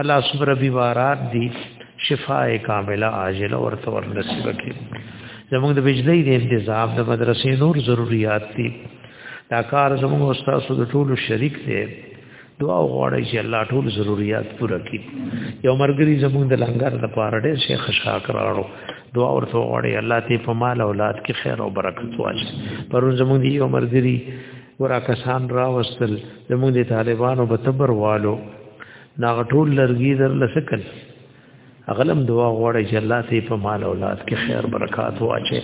الله صبر بي باران دي شفاء کامله عاجله ورته ور نصیب کړي زموږ د بجلی د انتظام د مدرسې نور ضرورت دي دا کار زموږ استاد د ټولو شریک دی دعا غواړی چې الله ټول ضرورت پوره کړي یو مرګري زموږ د لنګر د پاره ډېر شیخ شاک راړو دعا ورته غواړی الله ته په مال اولاد کې خیر او برکت واچي پرون زموږ دی یو مرګري ورا کسان را وستل زموږ د طالبانو په تبر والو ناغټول لرګي در لسکل غلم دعا غوړی چې الله ته په مال اولاد کې خیر برکات واچي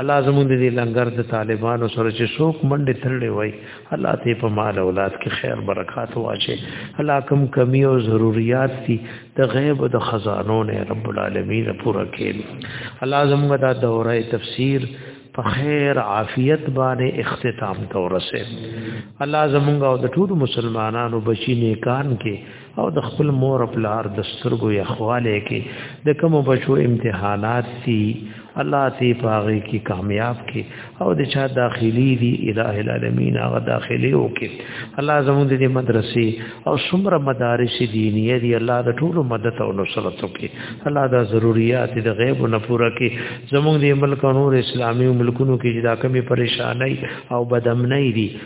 الله زموږ دې لنګر د طالبانو سره چې څوک منډه ترړې وای الله ته په مال اولاد کې خیر برکات واچي الله کوم کمی او ضرورت دي د غیب او د خزانو نه رب العالمین پوره کړي الله زموږ دا دوره تفسیر په خیر عافیت باندې اختتام تورسه الله زموږ او د ټول مسلمانانو بچی نیکان کې او د خپل مور پلار د سترګو یخواله کې د کوم بچو امتحانات سي الله تی پاغي کې کامیاب کې او د چا داخلي دي الٰه العالمین هغه داخلي او کې الله زموږ د مدرسې او څومره مدارس دینیه دي الله د ټولو مدد او نصرت وکړي الله دا ضرورت د غیب نه پوره کې زموږ د ملک نور اسلامي ملکونو کې جدا کمی پریشانای او بدامنۍ دي